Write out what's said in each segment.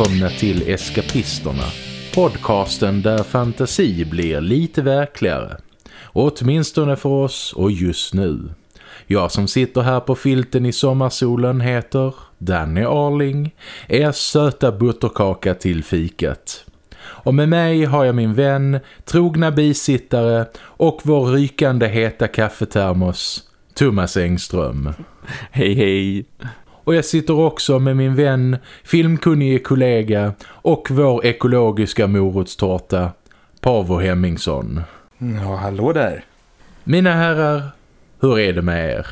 Välkomna till Eskapisterna. Podcasten där fantasi blir lite verkligare. Åtminstone för oss och just nu. Jag som sitter här på filten i sommarsolen heter Danny Arling, er söta butterkaka till fikat. Och med mig har jag min vän, trogna bisittare och vår rykande heta kaffetermos, Thomas Engström. Hej hej! Och jag sitter också med min vän, filmkunnige kollega och vår ekologiska morotstårta, Pavo Hemmingsson. Ja, hallå där. Mina herrar, hur är det med er?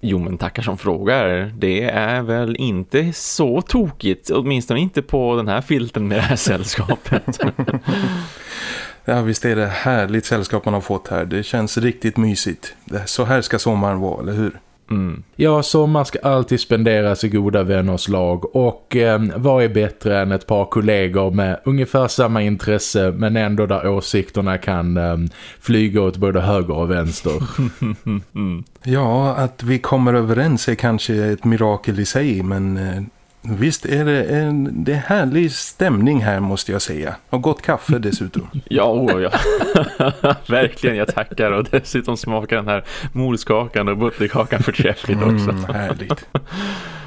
Jo men tackar som frågar. Det är väl inte så tokigt. Åtminstone inte på den här filten med det här sällskapet. ja visst är det härligt sällskap man har fått här. Det känns riktigt mysigt. Så här ska sommaren vara, eller hur? Mm. Ja, sommar ska alltid spenderas i goda vänners lag och eh, vad är bättre än ett par kollegor med ungefär samma intresse men ändå där åsikterna kan eh, flyga åt både höger och vänster. ja, att vi kommer överens är kanske ett mirakel i sig men eh, Visst är det en det är härlig stämning här måste jag säga. Och gott kaffe dessutom. ja, oh, ja. verkligen jag tackar. Och dessutom smakar den här morskakan och butterkakan förträffligt också. Mm, härligt.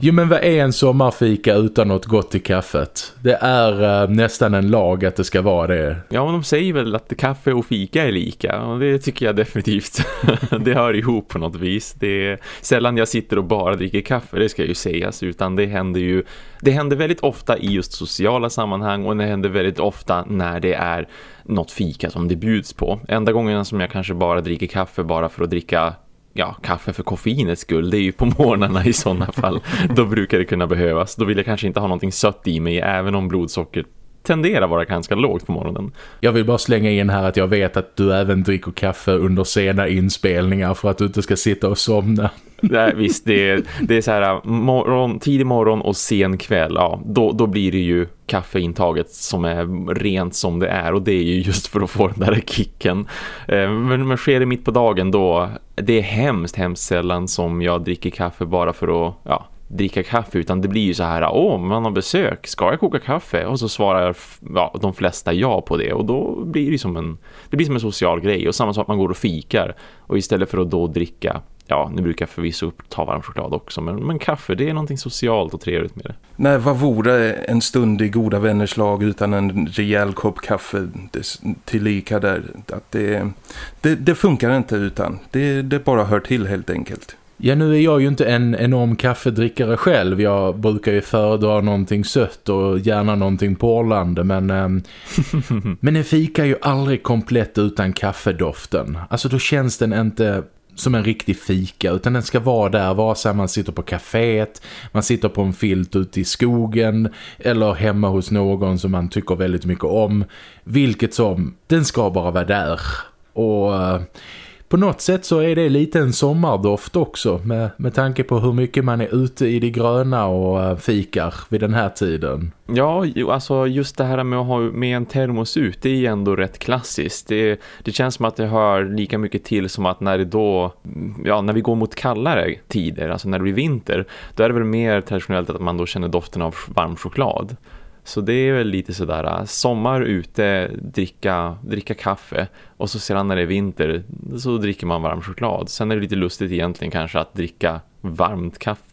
Jo men vad är en sommarfika utan något gott i kaffet? Det är uh, nästan en lag att det ska vara det. Ja men de säger väl att kaffe och fika är lika och det tycker jag definitivt. det hör ihop på något vis. Det är sällan jag sitter och bara dricker kaffe, det ska ju sägas. Utan det händer ju, det händer väldigt ofta i just sociala sammanhang och det händer väldigt ofta när det är något fika som det bjuds på. Enda gången som jag kanske bara dricker kaffe bara för att dricka ja, kaffe för koffeinets skull, det är ju på morgnarna i sådana fall. Då brukar det kunna behövas. Då vill jag kanske inte ha någonting sött i mig även om blodsockret tenderar vara ganska lågt på morgonen. Jag vill bara slänga in här att jag vet att du även dricker kaffe under sena inspelningar för att du inte ska sitta och somna. Nej, visst, det är, det är så här morgon, tidig morgon och sen kväll. Ja, då, då blir det ju kaffeintaget som är rent som det är och det är ju just för att få den där kicken. Eh, men, men sker det mitt på dagen då, det är hemskt, hemskt sällan som jag dricker kaffe bara för att ja, dricka kaffe utan det blir ju så här, åh man har besök, ska jag koka kaffe? Och så svarar ja, de flesta ja på det och då blir det som en det blir som en social grej och samma sak man går och fikar och istället för att då dricka ja, nu brukar jag förvisso ta varm choklad också men, men kaffe, det är någonting socialt och trevligt med det. Nej, vad vore en stund i goda vänners lag utan en rejäl kopp kaffe tillika där? Att det, det, det funkar inte utan, det, det bara hör till helt enkelt. Ja, nu är jag ju inte en enorm kaffedrickare själv. Jag brukar ju föredra någonting sött och gärna någonting porlande. Men, ähm, men en fika är ju aldrig komplett utan kaffedoften. Alltså då känns den inte som en riktig fika utan den ska vara där vare sig man sitter på kaféet, man sitter på en filt ute i skogen eller hemma hos någon som man tycker väldigt mycket om. Vilket som, den ska bara vara där. Och eh, på något sätt så är det lite en sommardoft också med, med tanke på hur mycket man är ute i det gröna och eh, fikar vid den här tiden. Ja, alltså just det här med att ha med en termos ut, det är ändå rätt klassiskt. Det, det känns som att det hör lika mycket till som att när det då, ja, när vi går mot kallare tider, alltså när det blir vinter, då är det väl mer traditionellt att man då känner doften av varm choklad. Så det är väl lite sådär äh, sommar ute, dricka, dricka kaffe och så sedan när det är vinter så dricker man varm choklad. Sen är det lite lustigt egentligen kanske att dricka varmt kaffe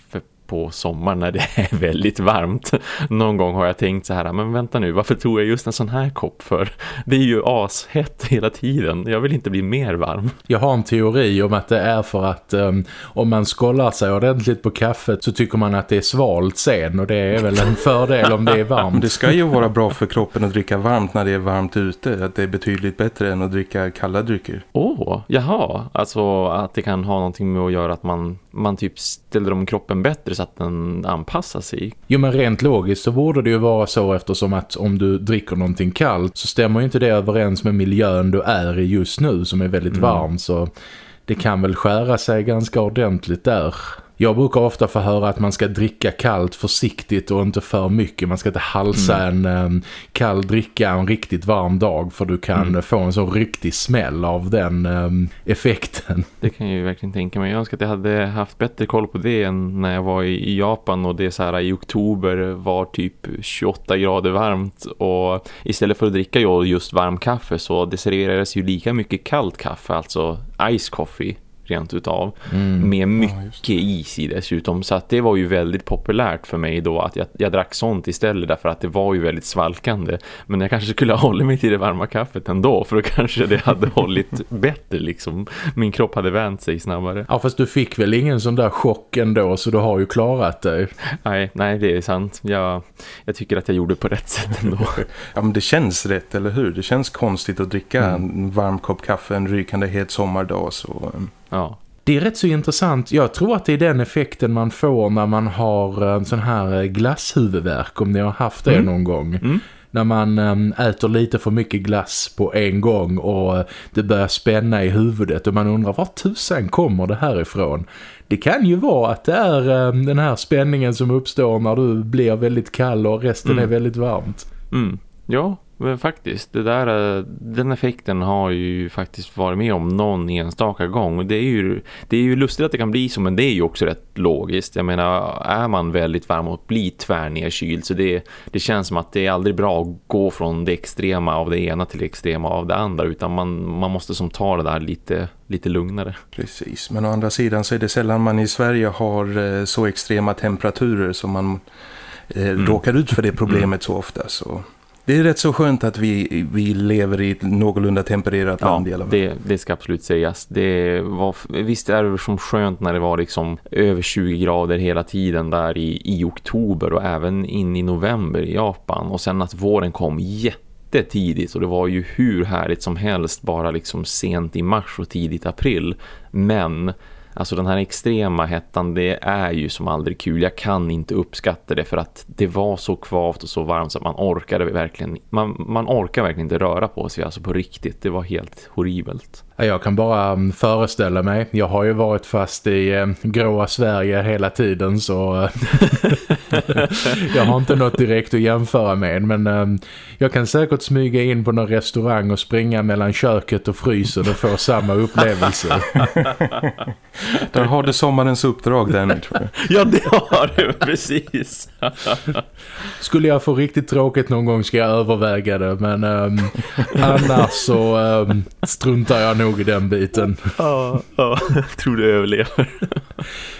på sommaren när det är väldigt varmt. Någon gång har jag tänkt så här, men vänta nu, varför tog jag just en sån här kopp för? Det är ju ashett hela tiden. Jag vill inte bli mer varm. Jag har en teori om att det är för att um, om man skollar sig ordentligt på kaffet så tycker man att det är svalt sen och det är väl en fördel om det är varmt. Det ska ju vara bra för kroppen att dricka varmt när det är varmt ute. Att det är betydligt bättre än att dricka kalla drycker. Åh, oh, jaha. Alltså att det kan ha någonting med att göra att man, man typ ställer om kroppen bättre så att den anpassar sig. Jo men rent logiskt så borde det ju vara så eftersom att om du dricker någonting kallt så stämmer ju inte det överens med miljön du är i just nu som är väldigt mm. varm så det kan väl skära sig ganska ordentligt där. Jag brukar ofta få höra att man ska dricka kallt försiktigt och inte för mycket. Man ska inte halsa mm. en um, kall dricka en riktigt varm dag för du kan mm. få en så riktig smäll av den um, effekten. Det kan jag ju verkligen tänka mig. Jag önskar att jag hade haft bättre koll på det än när jag var i, Japan och det så här i oktober var typ 28 grader varmt och istället för att dricka just varm kaffe så det serverades ju lika mycket kallt kaffe, alltså ice coffee rent utav. Mm. Med mycket ja, is i dessutom. Så att det var ju väldigt populärt för mig då att jag, jag drack sånt istället därför att det var ju väldigt svalkande. Men jag kanske skulle ha hållit mig till det varma kaffet ändå för då kanske det hade hållit bättre liksom. Min kropp hade vänt sig snabbare. Ja fast du fick väl ingen sån där chock ändå så du har ju klarat dig. Nej, nej det är sant. Jag, jag tycker att jag gjorde på rätt sätt ändå. ja men det känns rätt eller hur? Det känns konstigt att dricka mm. en varm kopp kaffe en rykande het sommardag så... Ja. Det är rätt så intressant. Jag tror att det är den effekten man får när man har en sån här glasshuvudvärk om ni har haft det mm. någon gång. Mm. När man ehm, äter lite för mycket glass på en gång och det börjar spänna i huvudet och man undrar var tusan kommer det här ifrån? Det kan ju vara att det är ehm, den här spänningen som uppstår när du blir väldigt kall och resten mm. är väldigt varmt. Mm. Ja, men faktiskt, det där, den effekten har ju faktiskt varit med om någon enstaka gång. Och det är ju, det är ju lustigt att det kan bli så, men det är ju också rätt logiskt. Jag menar, är man väldigt varm och blir tvärnedkyld så det, det känns som att det är aldrig bra att gå från det extrema av det ena till det extrema av det andra. Utan man, man måste som ta det där lite, lite lugnare. Precis, men å andra sidan så är det sällan man i Sverige har eh, så extrema temperaturer som man eh, mm. råkar ut för det problemet mm. så ofta så... Det är rätt så skönt att vi, vi lever i ett någorlunda tempererat ja, land i alla fall. Det, det ska absolut sägas. Det var, visst är det som skönt när det var liksom över 20 grader hela tiden där i, i oktober och även in i november i Japan. Och sen att våren kom jättetidigt och det var ju hur härligt som helst bara liksom sent i mars och tidigt april. Men Alltså den här extrema hettan, det är ju som aldrig kul. Jag kan inte uppskatta det för att det var så kvavt och så varmt så att man orkade verkligen, man, man orkar verkligen inte röra på sig alltså på riktigt. Det var helt horribelt. Jag kan bara mm, föreställa mig. Jag har ju varit fast i eh, gråa Sverige hela tiden så eh, jag har inte något direkt att jämföra med. Men eh, jag kan säkert smyga in på någon restaurang och springa mellan köket och frysen och få samma upplevelse. Där har du sommarens uppdrag den tror jag. Ja det har du, precis. Skulle jag få riktigt tråkigt någon gång ska jag överväga det. Men um, annars så um, struntar jag nog i den biten. Ja, ja. tror du överlever.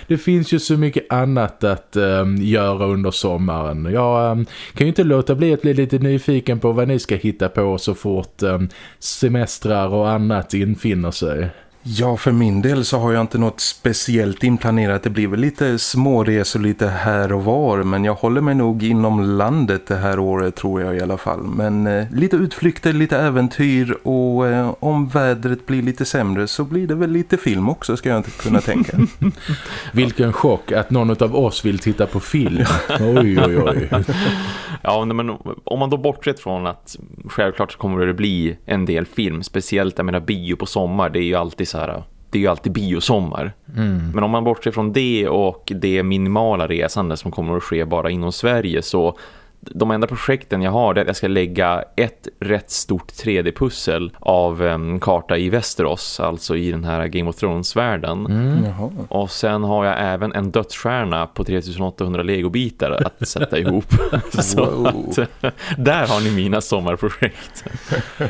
det finns ju så mycket annat att um, göra under sommaren. Jag um, kan ju inte låta bli att bli lite nyfiken på vad ni ska hitta på så fort um, semestrar och annat infinner sig. Ja, för min del så har jag inte något speciellt inplanerat. Det blir väl lite småresor lite här och var. Men jag håller mig nog inom landet det här året tror jag i alla fall. Men eh, lite utflykter, lite äventyr och eh, om vädret blir lite sämre så blir det väl lite film också ska jag inte kunna tänka. Vilken chock att någon av oss vill titta på film. Oj, oj, oj. ja, men om man då bortsett från att självklart så kommer det bli en del film. Speciellt, jag menar bio på sommar. Det är ju alltid så så här, det är ju alltid biosommar. Mm. Men om man bortser från det och det minimala resande som kommer att ske bara inom Sverige så de enda projekten jag har är att jag ska lägga ett rätt stort 3D-pussel av en karta i Västerås, alltså i den här Game of Thrones-världen. Mm. Och sen har jag även en dödsstjärna på 3800 legobitar att sätta ihop. Så att, där har ni mina sommarprojekt.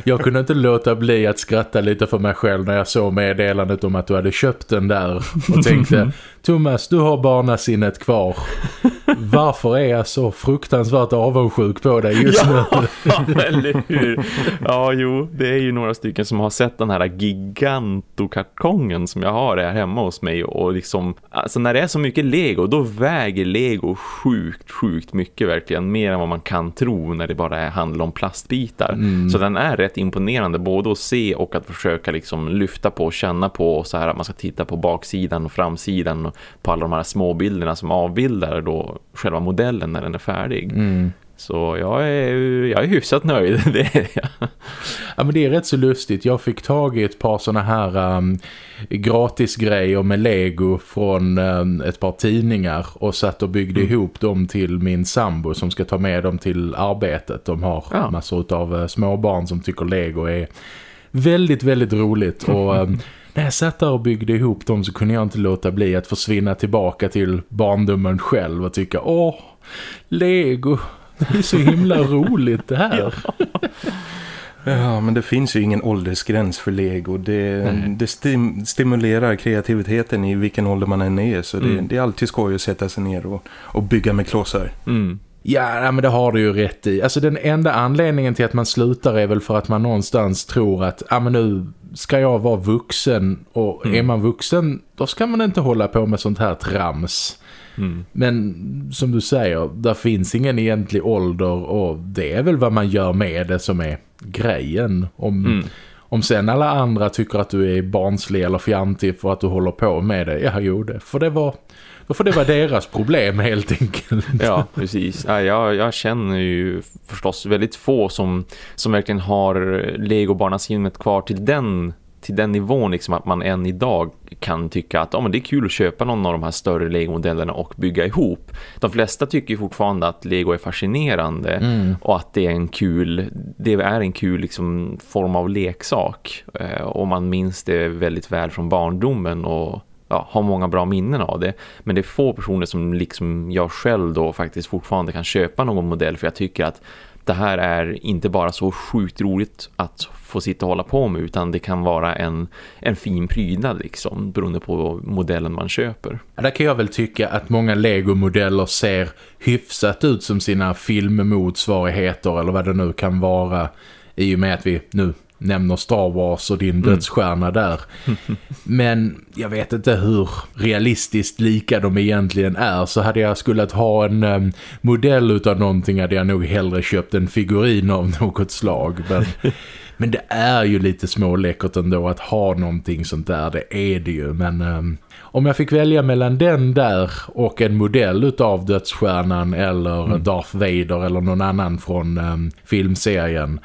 jag kunde inte låta bli att skratta lite för mig själv när jag såg meddelandet om att du hade köpt den där och tänkte Thomas, du har barnasinnet kvar. Varför är jag så fruktansvärt avundsjuk på dig just ja, nu? eller hur? Ja, jo, det är ju några stycken som har sett den här gigantokartongen som jag har här hemma hos mig och liksom, alltså när det är så mycket Lego, då väger Lego sjukt, sjukt mycket verkligen, mer än vad man kan tro när det bara handlar om plastbitar. Mm. Så den är rätt imponerande både att se och att försöka liksom lyfta på och känna på så här att man ska titta på baksidan och framsidan och på alla de här små bilderna som avbildar då själva modellen när den är färdig. Mm. Så jag är, jag är hyfsat nöjd, det är jag. Ja men det är rätt så lustigt. Jag fick tag i ett par sådana här um, gratisgrejer med Lego från um, ett par tidningar och satt och byggde mm. ihop dem till min sambo som ska ta med dem till arbetet. De har ja. massor av uh, småbarn som tycker Lego är väldigt, väldigt roligt och... Um, när jag satt där och byggde ihop dem så kunde jag inte låta bli att försvinna tillbaka till barndomen själv och tycka, åh, Lego, det är så himla roligt det här. Ja, men det finns ju ingen åldersgräns för Lego. Det, det stim stimulerar kreativiteten i vilken ålder man än är. Så det, mm. det är alltid skoj att sätta sig ner och, och bygga med klossar. Mm. Ja, men det har du ju rätt i. Alltså den enda anledningen till att man slutar är väl för att man någonstans tror att ah, men nu ska jag vara vuxen och mm. är man vuxen då ska man inte hålla på med sånt här trams. Mm. Men som du säger, där finns ingen egentlig ålder och det är väl vad man gör med det som är grejen. Om, mm. om sen alla andra tycker att du är barnslig eller fjantig för att du håller på med det, ja jo det. För det var då får det vara deras problem helt enkelt. Ja, precis. Ja, jag, jag känner ju förstås väldigt få som, som verkligen har Lego-barnasinnet kvar till den till den nivån liksom att man än idag kan tycka att oh, men det är kul att köpa någon av de här större Lego-modellerna och bygga ihop. De flesta tycker fortfarande att Lego är fascinerande mm. och att det är en kul det är en kul liksom, form av leksak eh, och man minns det väldigt väl från barndomen och ja, har många bra minnen av det. Men det är få personer som liksom jag själv då faktiskt fortfarande kan köpa någon modell för jag tycker att det här är inte bara så sjukt roligt att få sitta och hålla på med utan det kan vara en, en fin prydnad liksom beroende på modellen man köper. Ja, där kan jag väl tycka att många Lego-modeller ser hyfsat ut som sina filmmotsvarigheter eller vad det nu kan vara i och med att vi nu nämner Star Wars och din mm. dödsstjärna där. Men jag vet inte hur realistiskt lika de egentligen är. Så hade jag skulle ha en um, modell utav någonting hade jag nog hellre köpt en figurin av något slag. Men, men det är ju lite småläckert ändå att ha någonting sånt där. Det är det ju. Men um, om jag fick välja mellan den där och en modell utav dödsstjärnan eller mm. Darth Vader eller någon annan från um, filmserien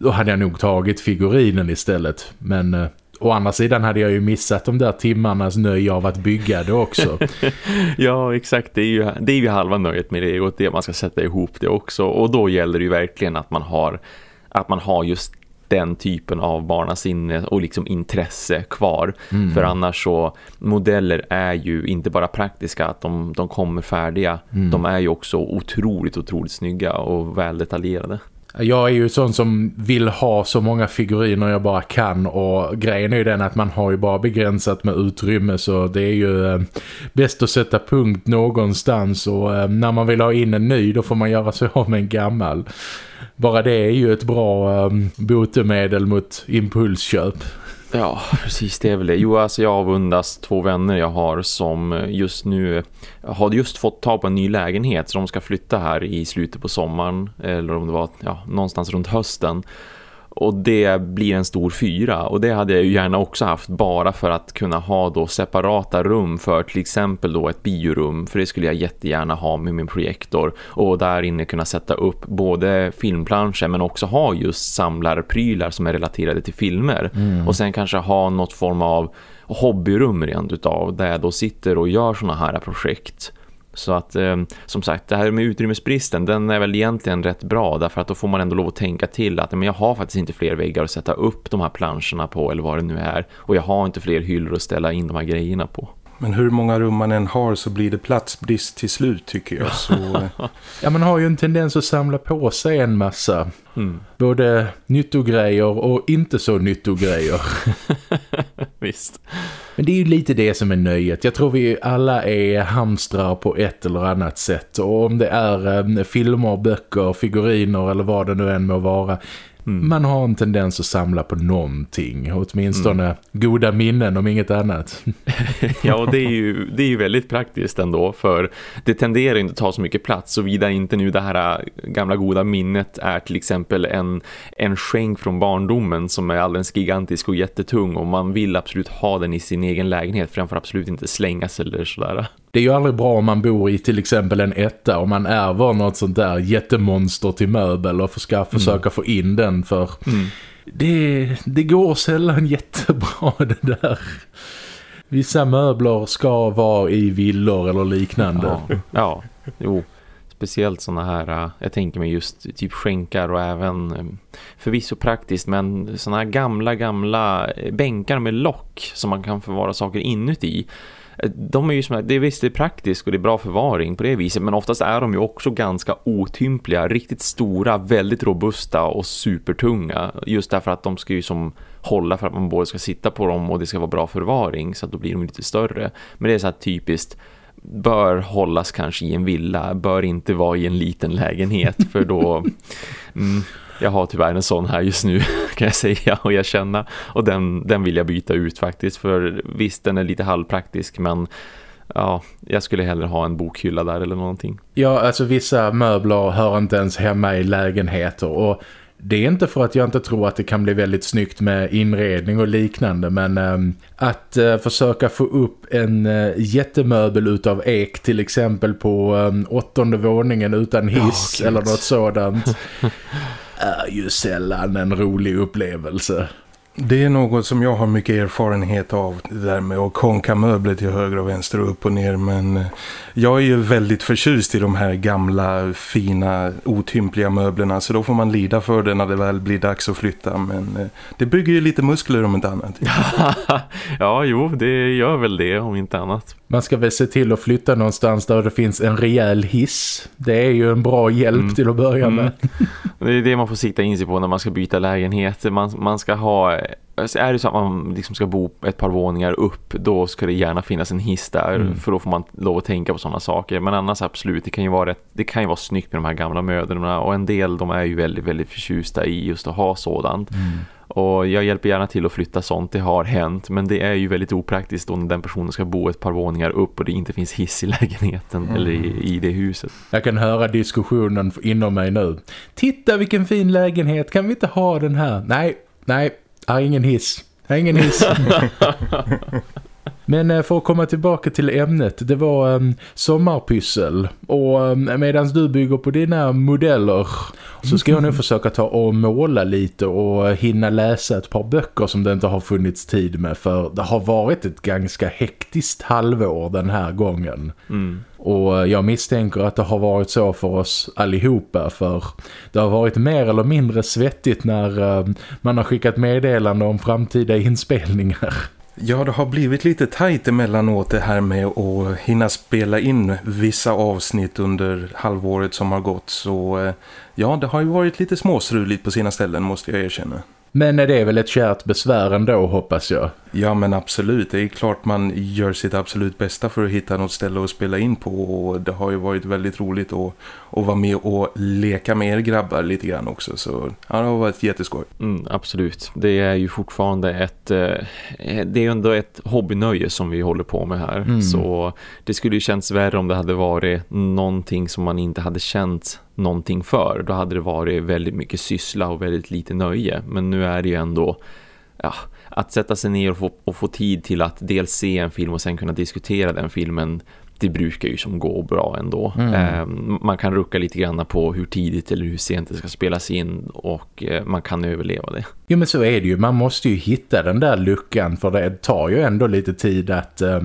då hade jag nog tagit figurinen istället. Men eh, å andra sidan hade jag ju missat de där timmarnas nöje av att bygga det också. ja, exakt. Det är, ju, det är ju halva nöjet med det och det man ska sätta ihop det också. Och då gäller det ju verkligen att man har, att man har just den typen av barnasinne och liksom intresse kvar. Mm. För annars så, modeller är ju inte bara praktiska att de, de kommer färdiga. Mm. De är ju också otroligt, otroligt snygga och väl detaljerade. Jag är ju sån som vill ha så många figuriner jag bara kan och grejen är ju den att man har ju bara begränsat med utrymme så det är ju eh, bäst att sätta punkt någonstans och eh, när man vill ha in en ny då får man göra sig av med en gammal. Bara det är ju ett bra eh, botemedel mot impulsköp. Ja, precis det är väl det. Jo, alltså jag avundas två vänner jag har som just nu har just fått ta på en ny lägenhet så de ska flytta här i slutet på sommaren eller om det var ja, någonstans runt hösten. Och det blir en stor fyra. Och det hade jag ju gärna också haft bara för att kunna ha då separata rum för till exempel då ett biorum. För det skulle jag jättegärna ha med min projektor. Och där inne kunna sätta upp både filmplanscher men också ha just samlarprylar som är relaterade till filmer. Mm. och sen kanske ha något form av hobbyrum rent utav där jag då sitter och gör såna här projekt så att eh, som sagt, det här med utrymmesbristen den är väl egentligen rätt bra därför att då får man ändå lov att tänka till att men jag har faktiskt inte fler väggar att sätta upp de här planscherna på eller vad det nu är och jag har inte fler hyllor att ställa in de här grejerna på. Men hur många rum man än har så blir det platsbrist till slut tycker jag. Så... Eh. ja, man har ju en tendens att samla på sig en massa. Mm. Både nyttogrejer och inte så nyttogrejer. Visst. Men det är ju lite det som är nöjet. Jag tror vi alla är hamstrar på ett eller annat sätt. Och om det är eh, filmer, böcker, figuriner eller vad det nu än må vara Mm. Man har en tendens att samla på någonting. Åtminstone mm. goda minnen om inget annat. ja, och det är, ju, det är ju väldigt praktiskt ändå. För det tenderar inte att ta så mycket plats. Såvida inte nu det här äh, gamla goda minnet är till exempel en, en skänk från barndomen som är alldeles gigantisk och jättetung. Och man vill absolut ha den i sin egen lägenhet. För den får absolut inte slängas eller sådär. Det är ju aldrig bra om man bor i till exempel en etta och man ärver något sånt där jättemonster till möbel och ska försöka mm. få in den för mm. det, det går sällan jättebra det där. Vissa möbler ska vara i villor eller liknande. Ja, ja. jo speciellt sådana här, äh, jag tänker mig just typ skänkar och även äh, förvisso praktiskt men sådana här gamla, gamla äh, bänkar med lock som man kan förvara saker inuti. De är ju som, det är visst det är praktiskt och det är bra förvaring på det viset men oftast är de ju också ganska otympliga, riktigt stora, väldigt robusta och supertunga just därför att de ska ju som hålla för att man både ska sitta på dem och det ska vara bra förvaring så att då blir de lite större. Men det är så här typiskt bör hållas kanske i en villa, bör inte vara i en liten lägenhet för då mm, jag har tyvärr en sån här just nu kan jag säga och jag känna och den, den vill jag byta ut faktiskt för visst den är lite halvpraktisk men ja, jag skulle hellre ha en bokhylla där eller någonting. Ja, alltså vissa möbler hör inte ens hemma i lägenheter och det är inte för att jag inte tror att det kan bli väldigt snyggt med inredning och liknande men äh, att äh, försöka få upp en äh, jättemöbel utav ek till exempel på äh, åttonde våningen utan hiss oh, eller något sådant är ju sällan en rolig upplevelse. Det är något som jag har mycket erfarenhet av det där med att konka möbler till höger och vänster och upp och ner men eh, jag är ju väldigt förtjust i de här gamla fina otympliga möblerna så då får man lida för det när det väl blir dags att flytta men eh, det bygger ju lite muskler om inte annat. ja, jo, det gör väl det om inte annat. Man ska väl se till att flytta någonstans där det finns en rejäl hiss. Det är ju en bra hjälp mm. till att börja mm. med. Det är det man får sikta in sig på när man ska byta lägenhet. Man, man ska ha är det så att man liksom ska bo ett par våningar upp då ska det gärna finnas en hiss där mm. för då får man lov att tänka på sådana saker men annars absolut, det kan ju vara, rätt, det kan ju vara snyggt med de här gamla möderna och en del de är ju väldigt, väldigt förtjusta i just att ha sådant mm. och jag hjälper gärna till att flytta sånt, det har hänt men det är ju väldigt opraktiskt då när den personen ska bo ett par våningar upp och det inte finns hiss i lägenheten mm. eller i, i det huset. Jag kan höra diskussionen inom mig nu. Titta vilken fin lägenhet, kan vi inte ha den här? Nej, nej, jag har ingen hiss. Jag har ingen hiss. Men eh, för att komma tillbaka till ämnet, det var um, sommarpyssel. Och um, medan du bygger på dina modeller så ska jag nu försöka ta och måla lite och hinna läsa ett par böcker som det inte har funnits tid med. För det har varit ett ganska hektiskt halvår den här gången. Mm. Och jag misstänker att det har varit så för oss allihopa för det har varit mer eller mindre svettigt när uh, man har skickat meddelande om framtida inspelningar. Ja, det har blivit lite tajt emellanåt det här med att hinna spela in vissa avsnitt under halvåret som har gått. Så eh, ja, det har ju varit lite småstruligt på sina ställen måste jag erkänna. Men det är väl ett kärt besvär ändå hoppas jag? Ja men absolut, det är klart man gör sitt absolut bästa för att hitta något ställe att spela in på och det har ju varit väldigt roligt att, att vara med och leka med er grabbar lite grann också så ja, det har varit jätteskoj. Mm, absolut, det är ju fortfarande ett eh, det är ju ändå ett hobbynöje som vi håller på med här mm. så det skulle ju känts värre om det hade varit någonting som man inte hade känt någonting för. Då hade det varit väldigt mycket syssla och väldigt lite nöje. Men nu är det ju ändå ja, att sätta sig ner och få, och få tid till att dels se en film och sen kunna diskutera den filmen det brukar ju som gå bra ändå. Mm. Eh, man kan rucka lite grann på hur tidigt eller hur sent det ska spelas in och eh, man kan överleva det. Jo men så är det ju, man måste ju hitta den där luckan för det tar ju ändå lite tid att eh,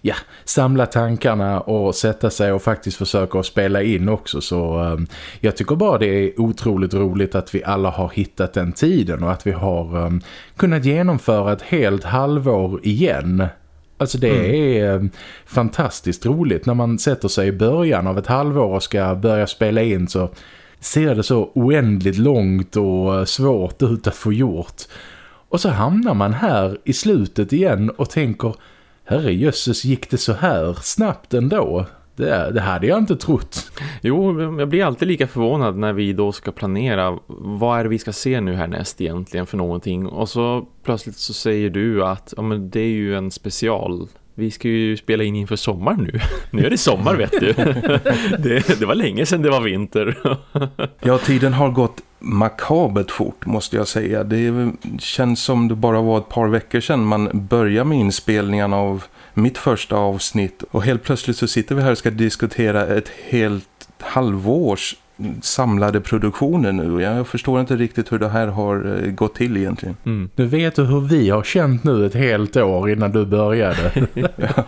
ja, samla tankarna och sätta sig och faktiskt försöka att spela in också så ehm, jag tycker bara det är otroligt roligt att vi alla har hittat den tiden och att vi har ehm, kunnat genomföra ett helt halvår igen Alltså det mm. är mm. fantastiskt roligt när man sätter sig i början av ett halvår och ska börja spela in så ser det så oändligt långt och svårt ut att få gjort. Och så hamnar man här i slutet igen och tänker herre jösses gick det så här snabbt ändå? Det, det hade jag inte trott. Jo, jag blir alltid lika förvånad när vi då ska planera vad är det vi ska se nu härnäst egentligen för någonting. Och så plötsligt så säger du att ja, men det är ju en special vi ska ju spela in inför sommar nu. Nu är det sommar vet du. Det, det, var länge sedan det var vinter. Ja, tiden har gått makabert fort måste jag säga. Det känns som det bara var ett par veckor sedan man började med inspelningen av mitt första avsnitt och helt plötsligt så sitter vi här och ska diskutera ett helt halvårs samlade produktioner nu. Jag förstår inte riktigt hur det här har eh, gått till egentligen. Mm. Du vet hur vi har känt nu ett helt år innan du började. ja.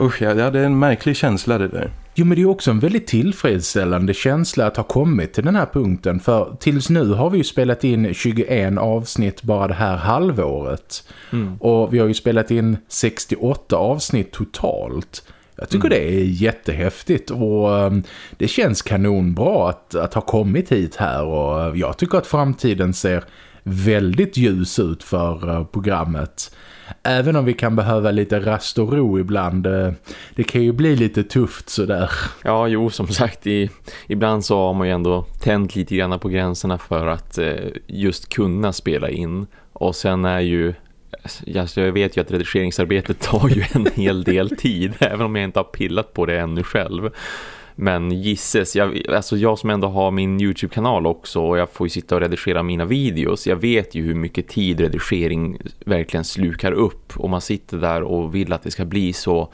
Usch, ja, det är en märklig känsla det där. Jo men det är också en väldigt tillfredsställande känsla att ha kommit till den här punkten för tills nu har vi ju spelat in 21 avsnitt bara det här halvåret. Mm. Och vi har ju spelat in 68 avsnitt totalt. Jag tycker mm. det är jättehäftigt och um, det känns kanonbra att, att ha kommit hit här och jag tycker att framtiden ser väldigt ljus ut för uh, programmet. Även om vi kan behöva lite rast och ro ibland. Eh, det kan ju bli lite tufft sådär. Ja, jo, som sagt, i, ibland så har man ju ändå tänt lite grann på gränserna för att eh, just kunna spela in. Och sen är ju alltså jag vet ju att redigeringsarbetet tar ju en hel del tid även om jag inte har pillat på det ännu själv. Men gisses, jag, alltså jag som ändå har min Youtube-kanal också och jag får ju sitta och redigera mina videos. Jag vet ju hur mycket tid redigering verkligen slukar upp och man sitter där och vill att det ska bli så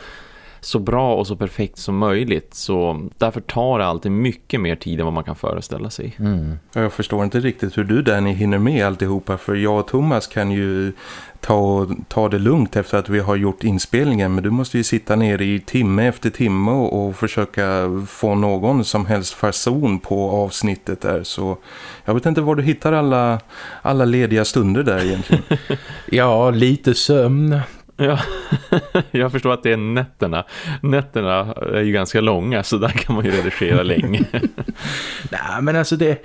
så bra och så perfekt som möjligt. Så därför tar det alltid mycket mer tid än vad man kan föreställa sig. Mm. Jag förstår inte riktigt hur du Danny hinner med alltihopa. För jag och Thomas kan ju ta, ta det lugnt efter att vi har gjort inspelningen. Men du måste ju sitta ner i timme efter timme och, och försöka få någon som helst fason på avsnittet där. Så jag vet inte var du hittar alla, alla lediga stunder där egentligen. ja, lite sömn, Ja, jag förstår att det är nätterna. Nätterna är ju ganska långa så där kan man ju redigera länge. Nej men alltså det,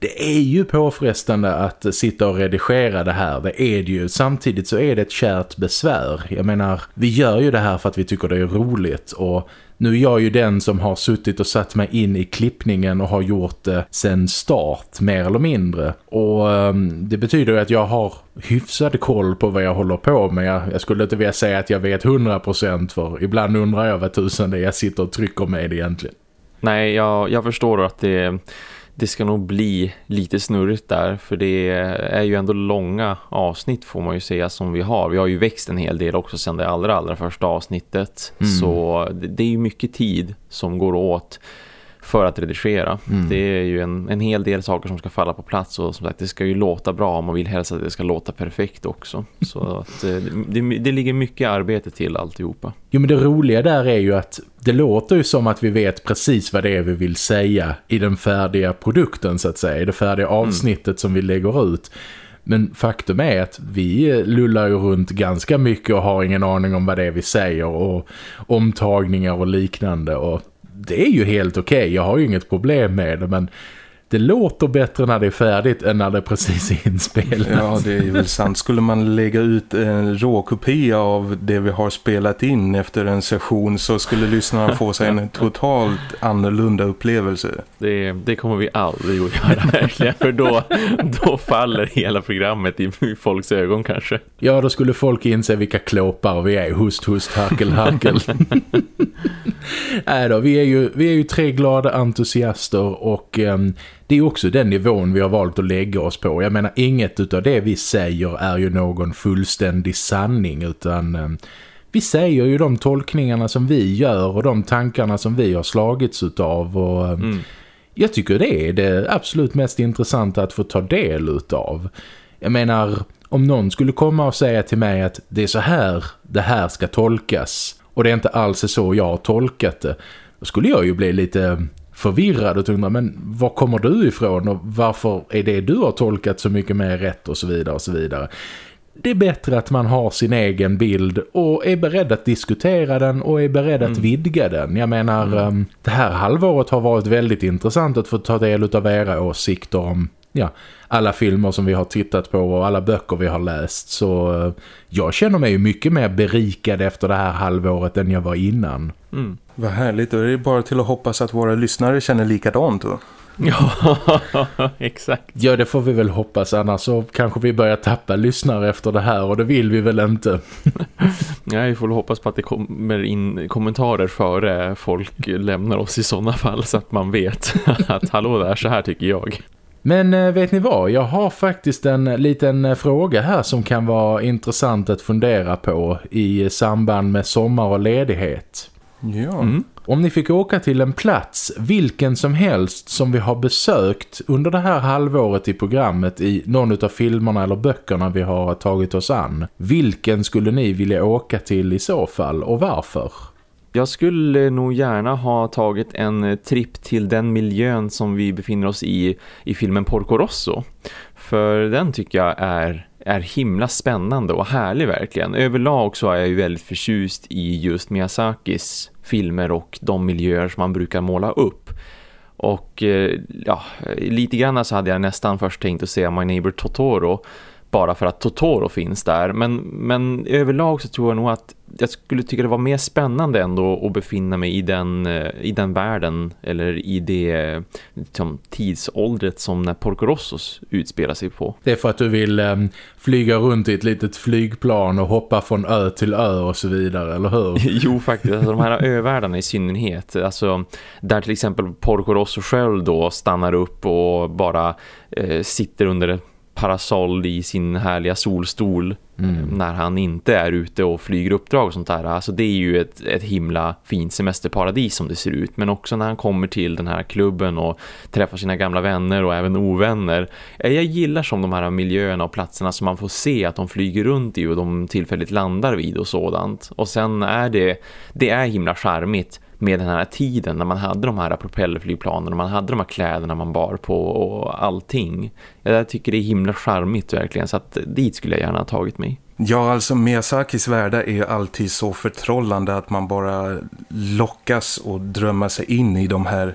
det är ju påfrestande att sitta och redigera det här. Det är det ju. Samtidigt så är det ett kärt besvär. Jag menar, vi gör ju det här för att vi tycker det är roligt och nu är jag ju den som har suttit och satt mig in i klippningen och har gjort det sen start, mer eller mindre. Och um, det betyder ju att jag har hyfsad koll på vad jag håller på med. Jag, jag skulle inte vilja säga att jag vet 100% för ibland undrar jag vad tusen det är jag sitter och trycker med egentligen. Nej, jag, jag förstår att det det ska nog bli lite snurrigt där för det är ju ändå långa avsnitt får man ju säga som vi har. Vi har ju växt en hel del också sedan det allra allra första avsnittet. Mm. Så det är ju mycket tid som går åt för att redigera. Mm. Det är ju en, en hel del saker som ska falla på plats och som sagt det ska ju låta bra om man vill helst att det ska låta perfekt också. Så att eh, det, det, det ligger mycket arbete till alltihopa. Jo men det roliga där är ju att det låter ju som att vi vet precis vad det är vi vill säga i den färdiga produkten så att säga, i det färdiga mm. avsnittet mm. som vi lägger ut. Men faktum är att vi lullar ju runt ganska mycket och har ingen aning om vad det är vi säger och omtagningar och liknande och det är ju helt okej. Okay. Jag har ju inget problem med det men det låter bättre när det är färdigt än när det precis är inspelat. Ja, det är väl sant. Skulle man lägga ut en råkopia av det vi har spelat in efter en session så skulle lyssnarna få sig en totalt annorlunda upplevelse. Det, det kommer vi aldrig att göra verkligen, för då, då faller hela programmet i folks ögon kanske. Ja, då skulle folk inse vilka klåpar vi är. Hust, hust, harkel, harkel. Nej då, vi är, ju, vi är ju tre glada entusiaster och um, det är också den nivån vi har valt att lägga oss på. Jag menar, inget av det vi säger är ju någon fullständig sanning utan um, vi säger ju de tolkningarna som vi gör och de tankarna som vi har slagits utav och um, mm. jag tycker det är det absolut mest intressanta att få ta del utav. Jag menar, om någon skulle komma och säga till mig att det är så här det här ska tolkas och det är inte alls så jag har tolkat det. Då skulle jag ju bli lite förvirrad och undra, men var kommer du ifrån och varför är det du har tolkat så mycket mer rätt och så vidare och så vidare. Det är bättre att man har sin egen bild och är beredd att diskutera den och är beredd mm. att vidga den. Jag menar, mm. Ehm, det här halvåret har varit väldigt intressant att få ta del av era åsikter om ja, alla filmer som vi har tittat på och alla böcker vi har läst. Så eh, jag känner mig mycket mer berikad efter det här halvåret än jag var innan. Mm. Vad härligt, och det är bara till att hoppas att våra lyssnare känner likadant då. Ja, exakt. Ja, det får vi väl hoppas. Annars så kanske vi börjar tappa lyssnare efter det här och det vill vi väl inte. Nej, vi får hoppas på att det kommer in kommentarer före folk lämnar oss i sådana fall så att man vet att hallå där, så här tycker jag. Men eh, vet ni vad? Jag har faktiskt en liten eh, fråga här som kan vara intressant att fundera på i samband med sommar och ledighet. Ja. Mm. Om ni fick åka till en plats, vilken som helst som vi har besökt under det här halvåret i programmet i någon av filmerna eller böckerna vi har tagit oss an. Vilken skulle ni vilja åka till i så fall och varför? Jag skulle nog gärna ha tagit en tripp till den miljön som vi befinner oss i i filmen Porco Rosso. För den tycker jag är, är himla spännande och härlig verkligen. Överlag så är jag ju väldigt förtjust i just Miyazakis filmer och de miljöer som man brukar måla upp. Och eh, ja, lite grann så hade jag nästan först tänkt att se My Neighbor Totoro bara för att Totoro finns där. Men, men överlag så tror jag nog att jag skulle tycka det var mer spännande ändå att befinna mig i den, eh, i den världen eller i det liksom, tidsåldret som när Porco Rossos utspelar sig på. Det är för att du vill um, flyga runt i ett litet flygplan och hoppa från ö till ö och så vidare, eller hur? jo, faktiskt. Alltså, de här övärldarna i synnerhet. Alltså, där till exempel Porco Rosso själv då stannar upp och bara eh, sitter under parasoll i sin härliga solstol mm. när han inte är ute och flyger uppdrag och sånt där. Alltså det är ju ett, ett himla fint semesterparadis som det ser ut. Men också när han kommer till den här klubben och träffar sina gamla vänner och även ovänner. Jag gillar som de här miljöerna och platserna som man får se att de flyger runt i och de tillfälligt landar vid och sådant. Och sen är det, det är himla charmigt med den här tiden när man hade de här propellerflygplanen och man hade de här kläderna man bar på och allting. Jag tycker det är himla charmigt verkligen så att dit skulle jag gärna ha tagit mig. Ja, alltså Miyazakis världar är alltid så förtrollande att man bara lockas och drömmer sig in i de här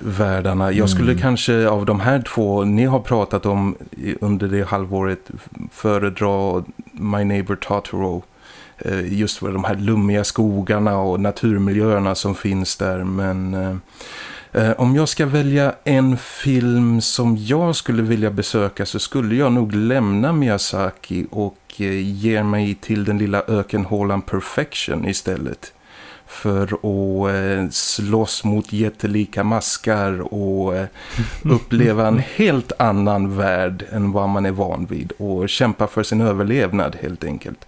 världarna. Jag skulle mm. kanske av de här två ni har pratat om under det halvåret föredra My Neighbor Totoro just för de här lummiga skogarna och naturmiljöerna som finns där. Men eh, eh, om jag ska välja en film som jag skulle vilja besöka så skulle jag nog lämna Miyazaki och ge mig till den lilla ökenhålan Perfection istället för att slåss mot jättelika maskar och uppleva en helt annan värld än vad man är van vid och kämpa för sin överlevnad helt enkelt.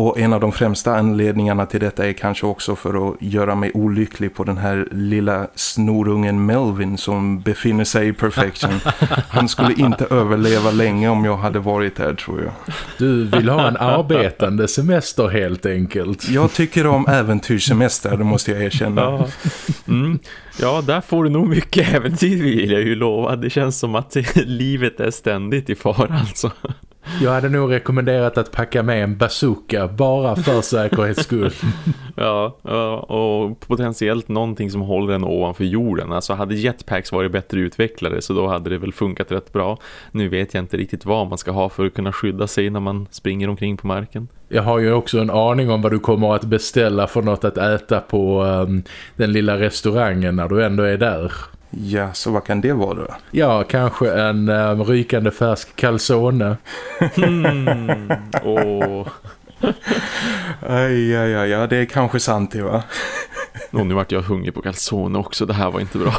Och en av de främsta anledningarna till detta är kanske också för att göra mig olycklig på den här lilla snorungen Melvin som befinner sig i Perfection. Han skulle inte överleva länge om jag hade varit där tror jag. Du vill ha en arbetande semester helt enkelt. Jag tycker om äventyrssemester, det måste jag erkänna. Mm. Ja, där får du nog mycket äventyr vill jag ju lova. Det känns som att livet är ständigt i fara alltså. Jag hade nog rekommenderat att packa med en bazooka bara för säkerhets skull. ja, och potentiellt någonting som håller den ovanför jorden. Alltså hade jetpacks varit bättre utvecklade så då hade det väl funkat rätt bra. Nu vet jag inte riktigt vad man ska ha för att kunna skydda sig när man springer omkring på marken. Jag har ju också en aning om vad du kommer att beställa för något att äta på um, den lilla restaurangen när du ändå är där. Ja, så vad kan det vara då? Ja, kanske en um, rykande färsk calzone. mm. oh. aj, aj, aj, ja, det är kanske sant det va? Och nu vart jag hungrig på calzone också, det här var inte bra.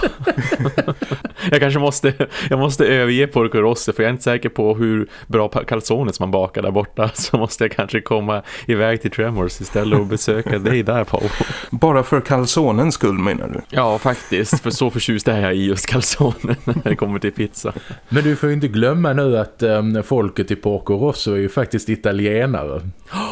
jag kanske måste, jag måste överge Porco Rosse för jag är inte säker på hur bra calzone som man bakar där borta. Så måste jag kanske komma iväg till Tremors istället och besöka dig där Paul. Bara för calzonens skull menar du? Ja faktiskt, för så förtjust är jag i just calzone när det kommer till pizza. Men du får ju inte glömma nu att um, folket i Porco Rosso är ju faktiskt italienare.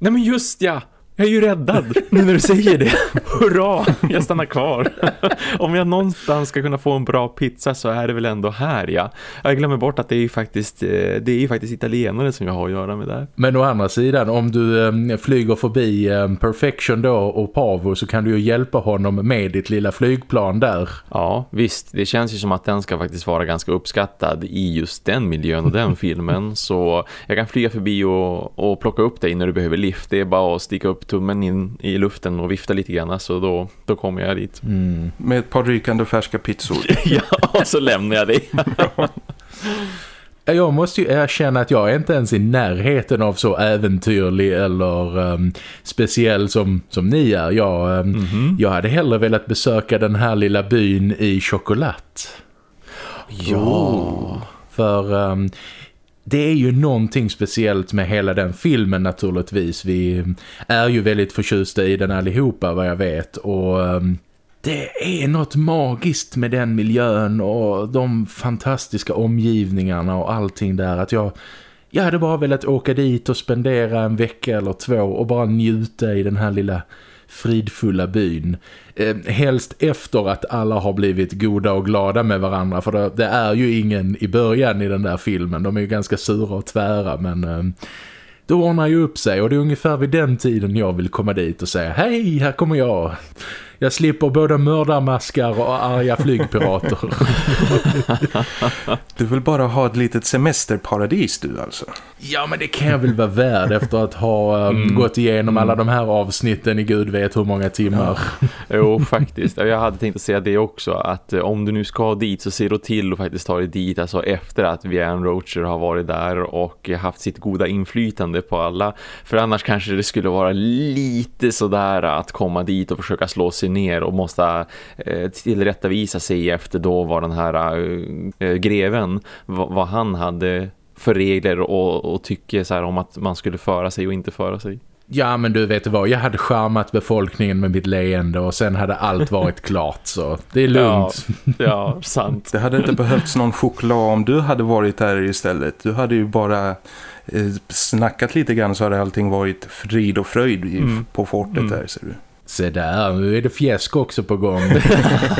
Nej men just ja! Jag är ju räddad nu när du säger det. Hurra, jag stannar kvar. Om jag någonstans ska kunna få en bra pizza så är det väl ändå här, ja. Jag glömmer bort att det är ju faktiskt, eh, det är ju faktiskt italienare som jag har att göra med där. Men å andra sidan, om du eh, flyger förbi eh, Perfection då och Pavo så kan du ju hjälpa honom med ditt lilla flygplan där. Ja, visst. Det känns ju som att den ska faktiskt vara ganska uppskattad i just den miljön och den filmen. Så jag kan flyga förbi och, och plocka upp dig när du behöver lift. Det är bara att sticka upp tummen in i luften och vifta lite grann så då, då kommer jag dit. Mm. Med ett par rykande färska pizzor. ja, och så lämnar jag dig. Jag måste ju erkänna att jag är inte ens i närheten av så äventyrlig eller um, speciell som, som ni är. Jag, um, mm -hmm. jag hade hellre velat besöka den här lilla byn i choklad. Ja. För um, det är ju någonting speciellt med hela den filmen naturligtvis. Vi är ju väldigt förtjusta i den allihopa vad jag vet. Och ehm, det är något magiskt med den miljön och de fantastiska omgivningarna och allting där. Att jag, jag hade bara velat åka dit och spendera en vecka eller två och bara njuta i den här lilla fridfulla byn. Eh, helst efter att alla har blivit goda och glada med varandra. För det, det, är ju ingen i början i den där filmen. De är ju ganska sura och tvära men... Eh, det ordnar ju upp sig och det är ungefär vid den tiden jag vill komma dit och säga Hej, här kommer jag. Jag slipper både mördarmaskar och arga flygpirater. du vill bara ha ett litet semesterparadis du alltså? Ja men det kan jag väl vara värd efter att ha um, mm. gått igenom alla mm. de här avsnitten i gud vet hur många timmar. Ja. jo faktiskt, jag hade tänkt att säga det också att uh, om du nu ska dit så ser du till att faktiskt ta dig dit alltså efter att Vian Roacher har varit där och haft sitt goda inflytande på alla. För annars kanske det skulle vara lite sådär att komma dit och försöka slå sig ner och måste uh, tillrättavisa sig efter då var den här uh, greven vad han hade för regler och, och tycker så om att man skulle föra sig och inte föra sig. Ja men du vet vad, jag hade charmat befolkningen med mitt leende och sen hade allt varit klart så det är lugnt. Ja, ja, sant. Det hade inte behövts någon choklad om du hade varit där istället. Du hade ju bara eh, snackat lite grann så hade allting varit frid och fröjd mm. på fortet mm. där ser du. Se där, nu är det fjäsk också på gång.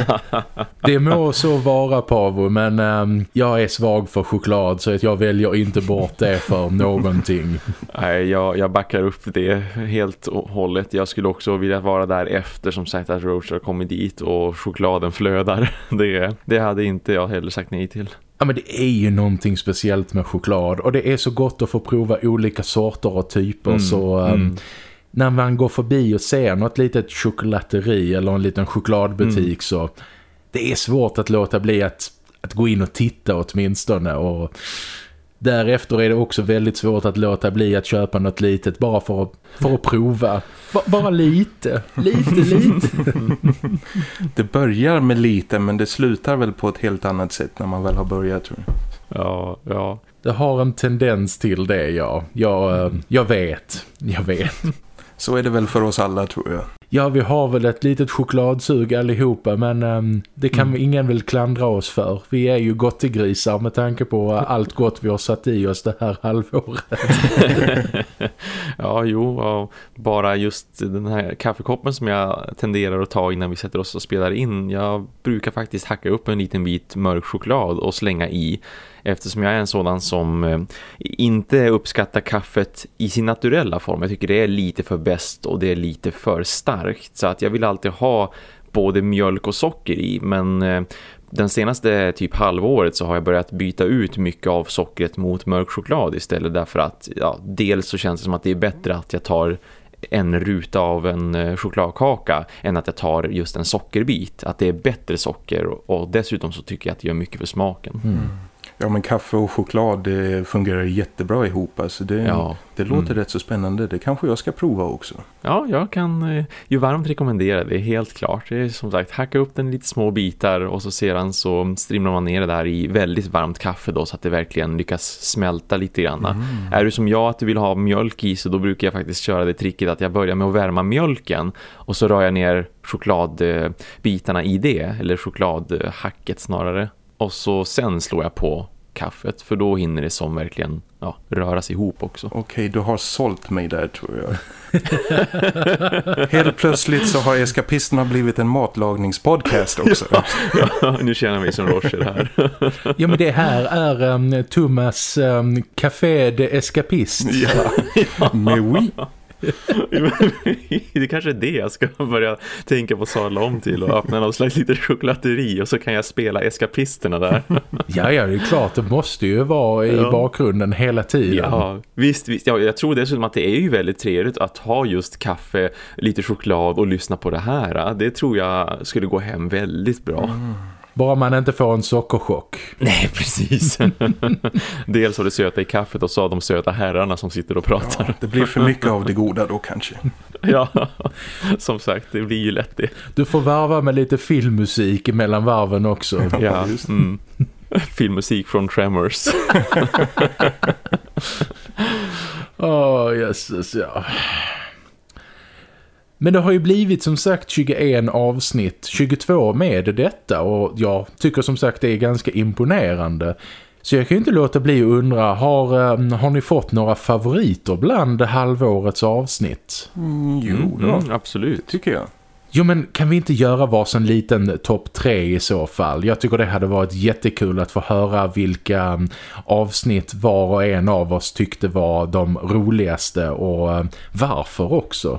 det må så vara Pavo, men um, jag är svag för choklad så att jag väljer inte bort det för någonting. Nej, jag, jag backar upp det helt och hållet. Jag skulle också vilja vara där efter som sagt att Roach har kommit dit och chokladen flödar. Det, det hade inte jag heller sagt nej till. Ja men det är ju någonting speciellt med choklad och det är så gott att få prova olika sorter och typer mm, så... Um, mm när man går förbi och ser något litet chokladeri eller en liten chokladbutik mm. så det är svårt att låta bli att, att gå in och titta åtminstone och därefter är det också väldigt svårt att låta bli att köpa något litet bara för att, för att prova. B bara lite, lite, lite. det börjar med lite men det slutar väl på ett helt annat sätt när man väl har börjat tror jag. Ja, ja. Det har en tendens till det, ja. Jag, eh, jag vet, jag vet. Så är det väl för oss alla tror jag. Ja, vi har väl ett litet chokladsug allihopa men um, det kan mm. ingen väl klandra oss för. Vi är ju gottegrisar med tanke på allt gott vi har satt i oss det här halvåret. ja, jo, bara just den här kaffekoppen som jag tenderar att ta innan vi sätter oss och spelar in. Jag brukar faktiskt hacka upp en liten bit mörk choklad och slänga i eftersom jag är en sådan som eh, inte uppskattar kaffet i sin naturella form. Jag tycker det är lite för bäst och det är lite för starkt. Så att jag vill alltid ha både mjölk och socker i. Men eh, den senaste typ halvåret så har jag börjat byta ut mycket av sockret mot mörk choklad istället. Därför att ja, dels så känns det som att det är bättre att jag tar en ruta av en eh, chokladkaka än att jag tar just en sockerbit. Att det är bättre socker och dessutom så tycker jag att det gör mycket för smaken. Mm. Ja men kaffe och choklad det fungerar jättebra ihop. Alltså det, ja. det låter mm. rätt så spännande. Det kanske jag ska prova också. Ja, jag kan eh, ju varmt rekommendera det helt klart. Det är som sagt, hacka upp den i lite små bitar och så sedan så strimlar man ner det där i väldigt varmt kaffe då så att det verkligen lyckas smälta lite grann. Mm. Är du som jag att du vill ha mjölk i så då brukar jag faktiskt köra det tricket att jag börjar med att värma mjölken och så rör jag ner chokladbitarna i det eller chokladhacket snarare och så sen slår jag på kaffet för då hinner det som verkligen ja, röras ihop också. Okej, okay, du har sålt mig där tror jag. Helt plötsligt så har eskapisterna blivit en matlagningspodcast också. ja, ja, nu känner mig som Roger här. ja, men det här är um, Thomas um, Café de Escapist. Ja, ja. Mais oui. det kanske är det jag ska börja tänka på att sadla om till och öppna någon slags lite chokladeri och så kan jag spela eskapisterna där. ja, ja, det är klart. Det måste ju vara i ja. bakgrunden hela tiden. Ja, visst, visst. Ja, jag tror dessutom att det är ju väldigt trevligt att ha just kaffe, lite choklad och lyssna på det här. Det tror jag skulle gå hem väldigt bra. Mm. Bara man inte får en sockerchock. Nej, precis. Dels har det söta i kaffet och så har de söta herrarna som sitter och pratar. Ja, det blir för mycket av det goda då kanske. ja, som sagt, det blir ju lätt det. Du får varva med lite filmmusik mellan varven också. Ja, mm. Filmmusik från Tremors. Åh, oh, jösses, ja. Men det har ju blivit som sagt 21 avsnitt, 22 med detta och jag tycker som sagt det är ganska imponerande. Så jag kan ju inte låta bli att undra, har, um, har ni fått några favoriter bland halvårets avsnitt? Mm, jo, då. Mm, absolut. Tycker jag. Jo men kan vi inte göra varsin liten topp tre i så fall? Jag tycker det hade varit jättekul att få höra vilka um, avsnitt var och en av oss tyckte var de roligaste och um, varför också.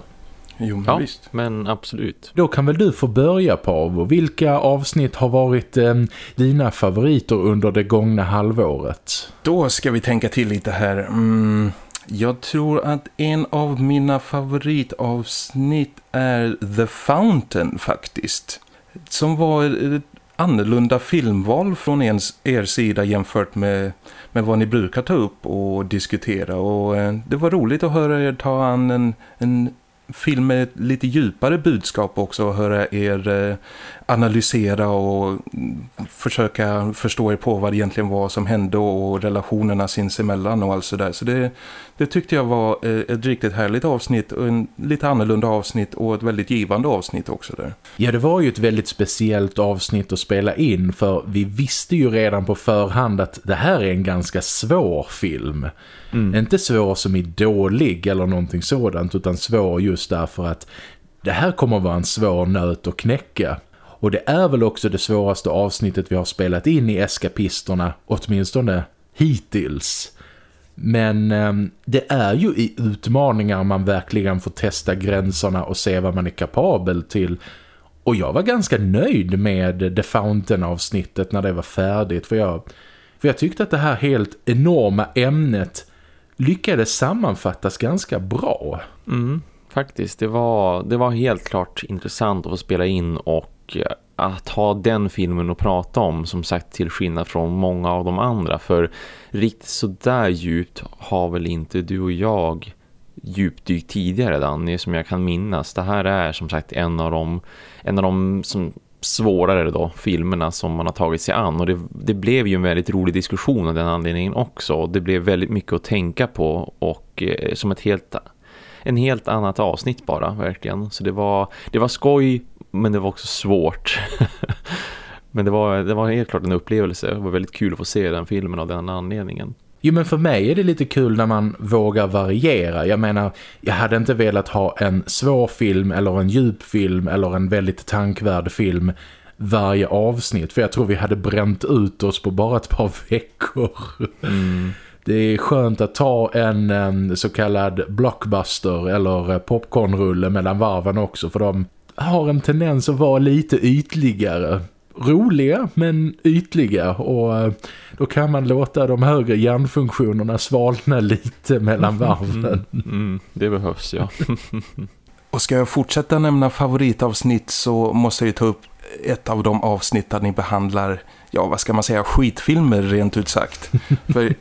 Jo, men ja, visst. men absolut. Då kan väl du få börja Pavo. Vilka avsnitt har varit eh, dina favoriter under det gångna halvåret? Då ska vi tänka till lite här. Mm, jag tror att en av mina favoritavsnitt är The Fountain faktiskt. Som var ett annorlunda filmval från ens, er sida jämfört med, med vad ni brukar ta upp och diskutera. Och eh, det var roligt att höra er ta an en, en film med ett lite djupare budskap också och höra er eh, analysera och försöka förstå er på vad det egentligen var som hände och relationerna sinsemellan och allt sådär. Så det, det tyckte jag var eh, ett riktigt härligt avsnitt och en lite annorlunda avsnitt och ett väldigt givande avsnitt också där. Ja, det var ju ett väldigt speciellt avsnitt att spela in för vi visste ju redan på förhand att det här är en ganska svår film. Mm. Inte svår som är dålig eller någonting sådant utan svår just därför att det här kommer att vara en svår nöt att knäcka. Och det är väl också det svåraste avsnittet vi har spelat in i Eskapisterna, åtminstone hittills. Men eh, det är ju i utmaningar man verkligen får testa gränserna och se vad man är kapabel till. Och jag var ganska nöjd med The Fountain-avsnittet när det var färdigt. För jag, för jag tyckte att det här helt enorma ämnet lyckades sammanfattas ganska bra. Mm, faktiskt, det var, det var helt klart intressant att få spela in och Eh, att ha den filmen att prata om som sagt till skillnad från många av de andra för riktigt så där djupt har väl inte du och jag djupdykt tidigare Danny som jag kan minnas. Det här är som sagt en av de, en av de som svårare då, filmerna som man har tagit sig an och det, det blev ju en väldigt rolig diskussion av den anledningen också. Det blev väldigt mycket att tänka på och eh, som ett helt en helt annat avsnitt bara, verkligen. Så det var, det var skoj men det var också svårt. men det var, det var helt klart en upplevelse. Det var väldigt kul att få se den filmen av den anledningen. Jo men för mig är det lite kul när man vågar variera. Jag menar, jag hade inte velat ha en svår film eller en djup film eller en väldigt tankvärd film varje avsnitt. För jag tror vi hade bränt ut oss på bara ett par veckor. Mm. Det är skönt att ta en, en så kallad blockbuster eller popcornrulle mellan varven också. För de har en tendens att vara lite ytligare roliga men ytliga och eh, då kan man låta de högre hjärnfunktionerna svalna lite mellan varven. Mm, mm, det behövs, ja. och ska jag fortsätta nämna favoritavsnitt så måste jag ta upp ett av de avsnitt där ni behandlar, ja vad ska man säga, skitfilmer rent ut sagt. För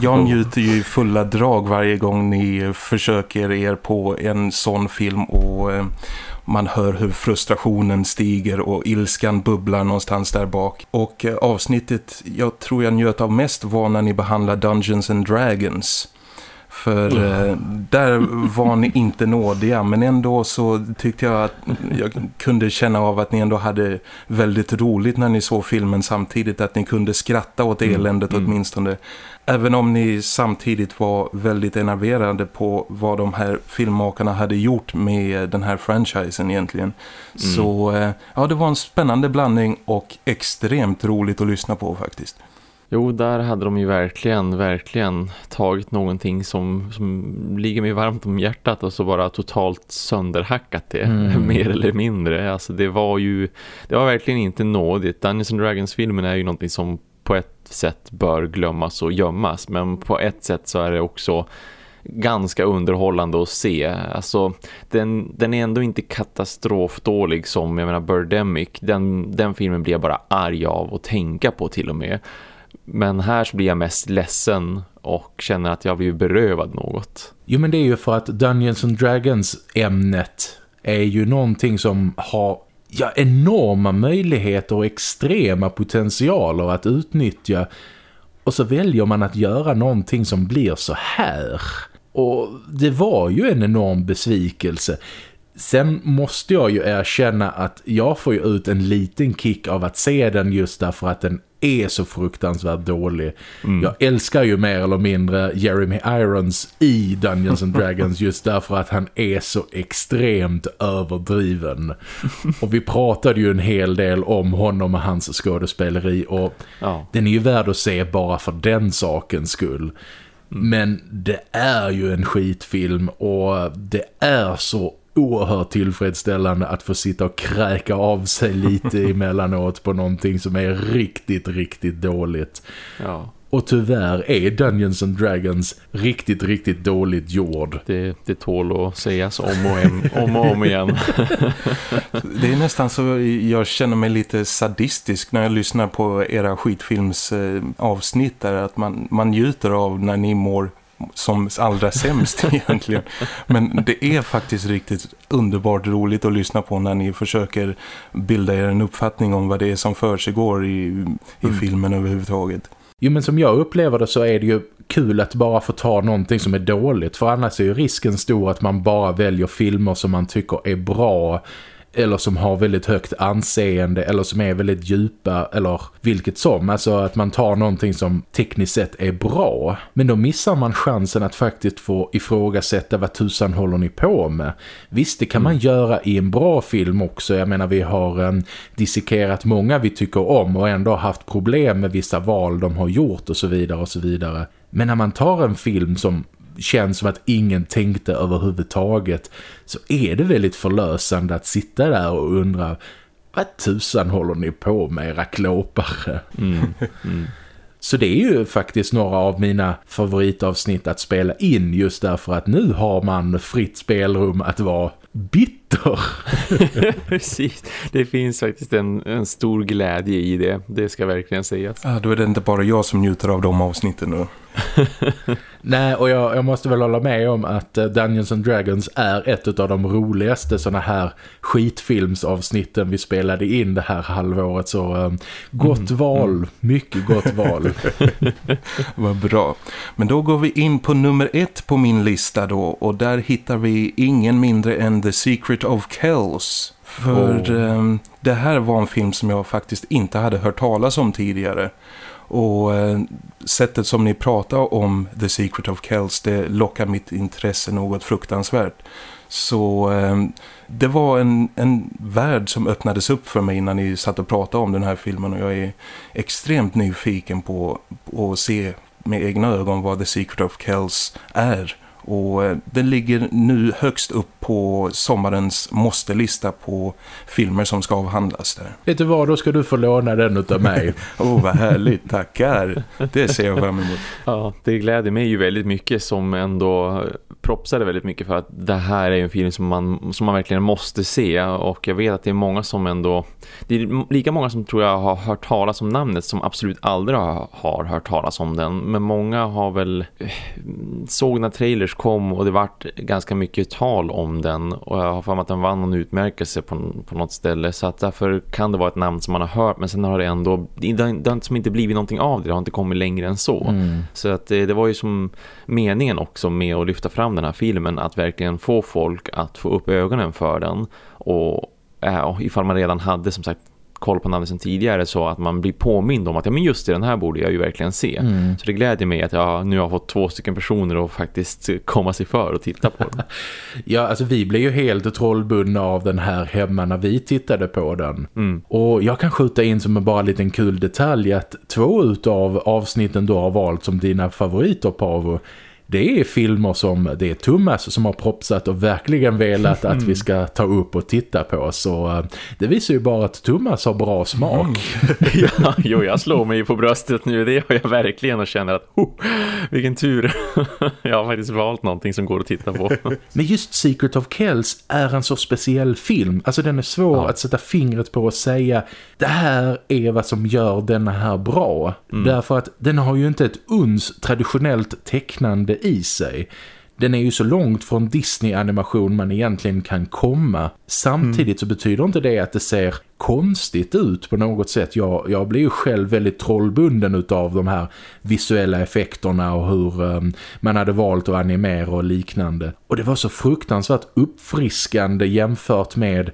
jag njuter ju fulla drag varje gång ni försöker er på en sån film och eh, man hör hur frustrationen stiger och ilskan bubblar någonstans där bak. Och eh, avsnittet jag tror jag njöt av mest var när ni behandlar Dungeons and Dragons. För eh, där var ni inte nådiga men ändå så tyckte jag att jag kunde känna av att ni ändå hade väldigt roligt när ni såg filmen samtidigt. Att ni kunde skratta åt mm, eländet mm. åtminstone. Även om ni samtidigt var väldigt enerverade på vad de här filmmakarna hade gjort med den här franchisen egentligen. Mm. Så eh, ja, det var en spännande blandning och extremt roligt att lyssna på faktiskt. Jo, där hade de ju verkligen, verkligen tagit någonting som, som ligger mig varmt om hjärtat och så bara totalt sönderhackat det, mm. mer eller mindre. Alltså det var ju, det var verkligen inte nådigt. Dungeons and Dragons-filmen är ju någonting som på ett sätt bör glömmas och gömmas, men på ett sätt så är det också ganska underhållande att se. Alltså, den, den är ändå inte katastrofdålig som, jag menar, Birdemic. Den, den filmen blir jag bara arg av att tänka på till och med. Men här så blir jag mest ledsen och känner att jag blir berövad något. Jo men det är ju för att Dungeons and Dragons ämnet är ju någonting som har ja, enorma möjligheter och extrema potentialer att utnyttja och så väljer man att göra någonting som blir så här. Och det var ju en enorm besvikelse. Sen måste jag ju erkänna att jag får ju ut en liten kick av att se den just därför att den är så fruktansvärt dålig. Mm. Jag älskar ju mer eller mindre Jeremy Irons i Dungeons and Dragons just därför att han är så extremt överdriven. och vi pratade ju en hel del om honom och hans skådespeleri och ja. den är ju värd att se bara för den sakens skull. Mm. Men det är ju en skitfilm och det är så oerhört tillfredsställande att få sitta och kräka av sig lite emellanåt på någonting som är riktigt, riktigt dåligt. Ja. Och tyvärr är Dungeons and Dragons riktigt, riktigt dåligt gjord. Det, det tål att sägas om och, en, om, och om igen. det är nästan så jag känner mig lite sadistisk när jag lyssnar på era skitfilmsavsnitt där. Att man, man njuter av när ni mår som allra sämst egentligen. Men det är faktiskt riktigt underbart roligt att lyssna på när ni försöker bilda er en uppfattning om vad det är som för sig går i, i mm. filmen överhuvudtaget. Jo men som jag upplever det så är det ju kul att bara få ta någonting som är dåligt för annars är ju risken stor att man bara väljer filmer som man tycker är bra eller som har väldigt högt anseende eller som är väldigt djupa eller vilket som. Alltså att man tar någonting som tekniskt sett är bra. Men då missar man chansen att faktiskt få ifrågasätta vad tusan håller ni på med. Visst, det kan mm. man göra i en bra film också. Jag menar vi har um, dissekerat många vi tycker om och ändå haft problem med vissa val de har gjort och så vidare och så vidare. Men när man tar en film som känns som att ingen tänkte överhuvudtaget så är det väldigt förlösande att sitta där och undra vad tusan håller ni på med era klåpare? Mm. Mm. Så det är ju faktiskt några av mina favoritavsnitt att spela in just därför att nu har man fritt spelrum att vara bitter. Precis, det finns faktiskt en, en stor glädje i det, det ska verkligen sägas. Ja, då är det inte bara jag som njuter av de avsnitten nu. Nej, och jag, jag, måste väl hålla med om att eh, Dungeons and Dragons är ett av de roligaste såna här skitfilmsavsnitten vi spelade in det här halvåret. Så um, gott mm, val, mm. mycket gott val. Vad bra. Men då går vi in på nummer ett på min lista då och där hittar vi ingen mindre än The Secret of Kells. För oh. um, det här var en film som jag faktiskt inte hade hört talas om tidigare. Och eh, sättet som ni pratar om The Secret of Kells det lockar mitt intresse något fruktansvärt. Så eh, det var en, en värld som öppnades upp för mig när ni satt och pratade om den här filmen och jag är extremt nyfiken på, på att se med egna ögon vad The Secret of Kells är och eh, den ligger nu högst upp på sommarens måste-lista på filmer som ska avhandlas där. Vet du vad, då ska du få låna den utav mig. Åh, oh, vad härligt, tackar. Det ser jag fram emot. Ja, det gläder mig ju väldigt mycket som ändå propsade väldigt mycket för att det här är en film som man, som man verkligen måste se och jag vet att det är många som ändå det är lika många som tror jag har hört talas om namnet som absolut aldrig har, hört talas om den men många har väl eh, såg när trailers kom och det vart ganska mycket tal om den. Och jag har för mig att den vann någon utmärkelse på, på något ställe. Så att därför kan det vara ett namn som man har hört men sen har det ändå det, det har inte blivit någonting av det, det har inte kommit längre än så. Mm. så att det, det var ju som meningen också med att lyfta fram den här filmen att verkligen få folk att få upp ögonen för den. Och äh, ifall man redan hade som sagt koll på namnet sedan tidigare så att man blir påmind om att ja men just det, den här borde jag ju verkligen se. Mm. Så det gläder mig att jag nu har fått två stycken personer att faktiskt komma sig för och titta på den. ja, alltså vi blev ju helt trollbundna av den här hemma när vi tittade på den. Mm. Och jag kan skjuta in som en bara liten kul detalj att två utav avsnitten du har valt som dina favoriter Pavo det är filmer som det är Thomas som har propsat och verkligen velat att vi ska ta upp och titta på. Så eh, det visar ju bara att Thomas har bra smak. Mm. ja, jo, jag slår mig på bröstet nu. Det har jag verkligen och känner att oh, vilken tur. jag har faktiskt valt någonting som går att titta på. Men just Secret of Kells är en så speciell film. Alltså den är svår ja. att sätta fingret på och säga det här är vad som gör denna här bra. Mm. Därför att den har ju inte ett uns traditionellt tecknande i sig. den är ju så långt från Disney-animation man egentligen kan komma. Samtidigt mm. så betyder inte det att det ser konstigt ut på något sätt. Jag, jag blir ju själv väldigt trollbunden av de här visuella effekterna och hur um, man hade valt att animera och liknande. Och det var så fruktansvärt uppfriskande jämfört med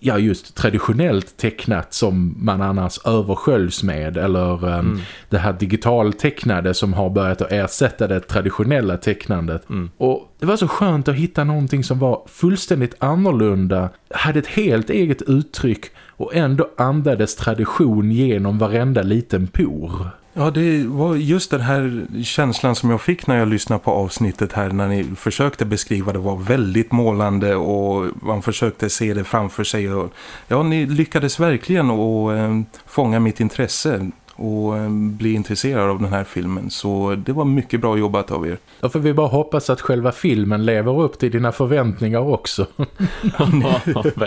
ja just traditionellt tecknat som man annars översköljs med eller um, mm. det här digitaltecknade som har börjat att ersätta det traditionella tecknandet. Mm. Och det var så skönt att hitta någonting som var fullständigt annorlunda, hade ett helt eget uttryck och ändå andades tradition genom varenda liten por. Ja, det var just den här känslan som jag fick när jag lyssnade på avsnittet här när ni försökte beskriva det var väldigt målande och man försökte se det framför sig. Och, ja, ni lyckades verkligen att eh, fånga mitt intresse och eh, bli intresserad av den här filmen. Så det var mycket bra jobbat av er. Då får vi bara hoppas att själva filmen lever upp till dina förväntningar också. ja,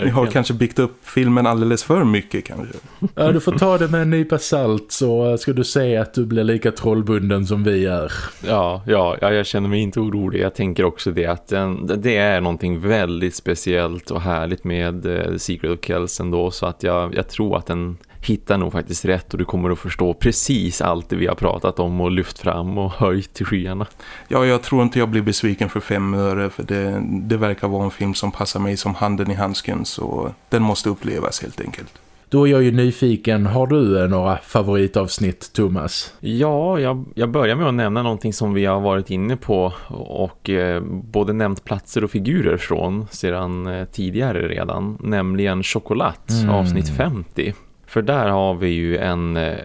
ni har kanske byggt upp filmen alldeles för mycket kanske. Ja, du får ta det med en nypa salt så ska du se att du blir lika trollbunden som vi är. Ja, ja, jag känner mig inte orolig. Jag tänker också det att den, det är någonting väldigt speciellt och härligt med Secret of Kells ändå så att jag, jag tror att den hittar nog faktiskt rätt och du kommer att förstå precis allt det vi har pratat om och lyft fram och höjt till skyarna. Ja, jag tror inte jag blir besviken för fem öre för det, det verkar vara en film som passar mig som handen i handsken så den måste upplevas helt enkelt. Då är jag ju nyfiken. Har du några favoritavsnitt, Thomas? Ja, jag, jag börjar med att nämna någonting som vi har varit inne på och eh, både nämnt platser och figurer från sedan eh, tidigare redan. Nämligen Chocolat, mm. avsnitt 50. För där har vi ju en, eh,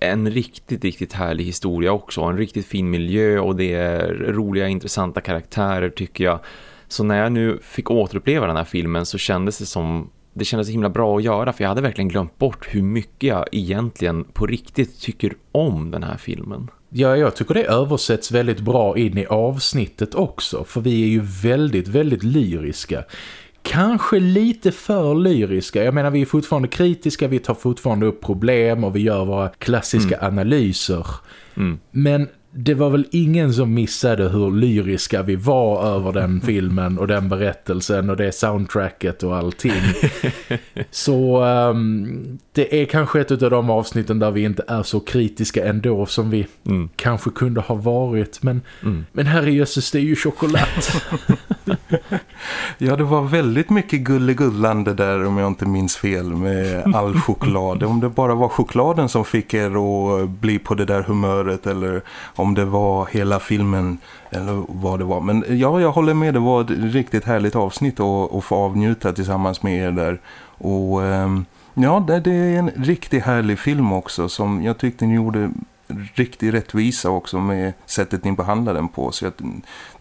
en riktigt, riktigt härlig historia också. En riktigt fin miljö och det är roliga, intressanta karaktärer tycker jag. Så när jag nu fick återuppleva den här filmen så kändes det som det kändes så himla bra att göra för jag hade verkligen glömt bort hur mycket jag egentligen på riktigt tycker om den här filmen. Ja, jag tycker det översätts väldigt bra in i avsnittet också för vi är ju väldigt, väldigt lyriska kanske lite för lyriska. Jag menar vi är fortfarande kritiska, vi tar fortfarande upp problem och vi gör våra klassiska mm. analyser. Mm. Men det var väl ingen som missade hur lyriska vi var över den filmen och den berättelsen och det soundtracket och allting. så um, det är kanske ett av de avsnitten där vi inte är så kritiska ändå som vi mm. kanske kunde ha varit. Men, mm. men herrejösses, det är ju choklad. ja, det var väldigt mycket gullegullande där om jag inte minns fel med all choklad. Om det bara var chokladen som fick er att bli på det där humöret eller om det var hela filmen eller vad det var. Men ja, jag håller med. Det var ett riktigt härligt avsnitt att, att få avnjuta tillsammans med er där. Och ehm, ja, det, är en riktigt härlig film också som jag tyckte ni gjorde riktigt rättvisa också med sättet ni behandlade den på. Så jag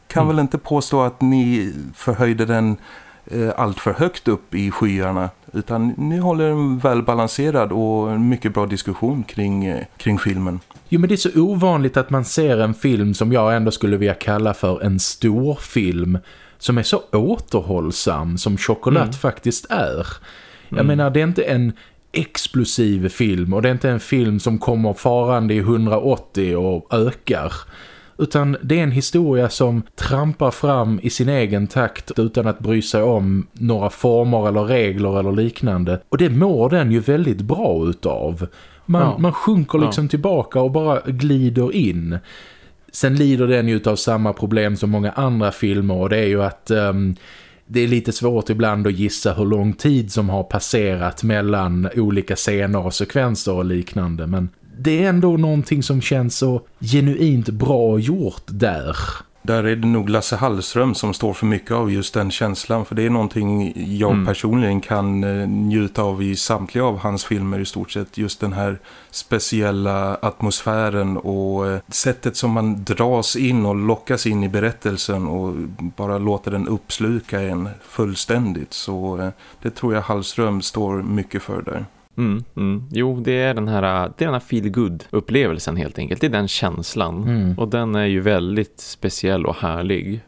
kan mm. väl inte påstå att ni förhöjde den eh, allt för högt upp i skyarna utan ni håller en välbalanserad och mycket bra diskussion kring, eh, kring filmen. Jo men det är så ovanligt att man ser en film som jag ändå skulle vilja kalla för en stor film som är så återhållsam som Choklad mm. faktiskt är. Jag mm. menar det är inte en explosiv film och det är inte en film som kommer farande i 180 och ökar. Utan det är en historia som trampar fram i sin egen takt utan att bry sig om några former eller regler eller liknande. Och det mår den ju väldigt bra utav. Man, ja. man sjunker liksom ja. tillbaka och bara glider in. Sen lider den ju av samma problem som många andra filmer och det är ju att... Um, det är lite svårt ibland att gissa hur lång tid som har passerat mellan olika scener och sekvenser och liknande. Men det är ändå någonting som känns så genuint bra gjort där. Där är det nog Lasse Hallström som står för mycket av just den känslan. För det är någonting jag mm. personligen kan eh, njuta av i samtliga av hans filmer i stort sett. Just den här speciella atmosfären och eh, sättet som man dras in och lockas in i berättelsen och bara låter den uppsluka en fullständigt. Så eh, det tror jag Hallström står mycket för där. Mm, mm. Jo, det är den här, det är den här feel good upplevelsen helt enkelt. Det är den känslan. Mm. Och den är ju väldigt speciell och härlig.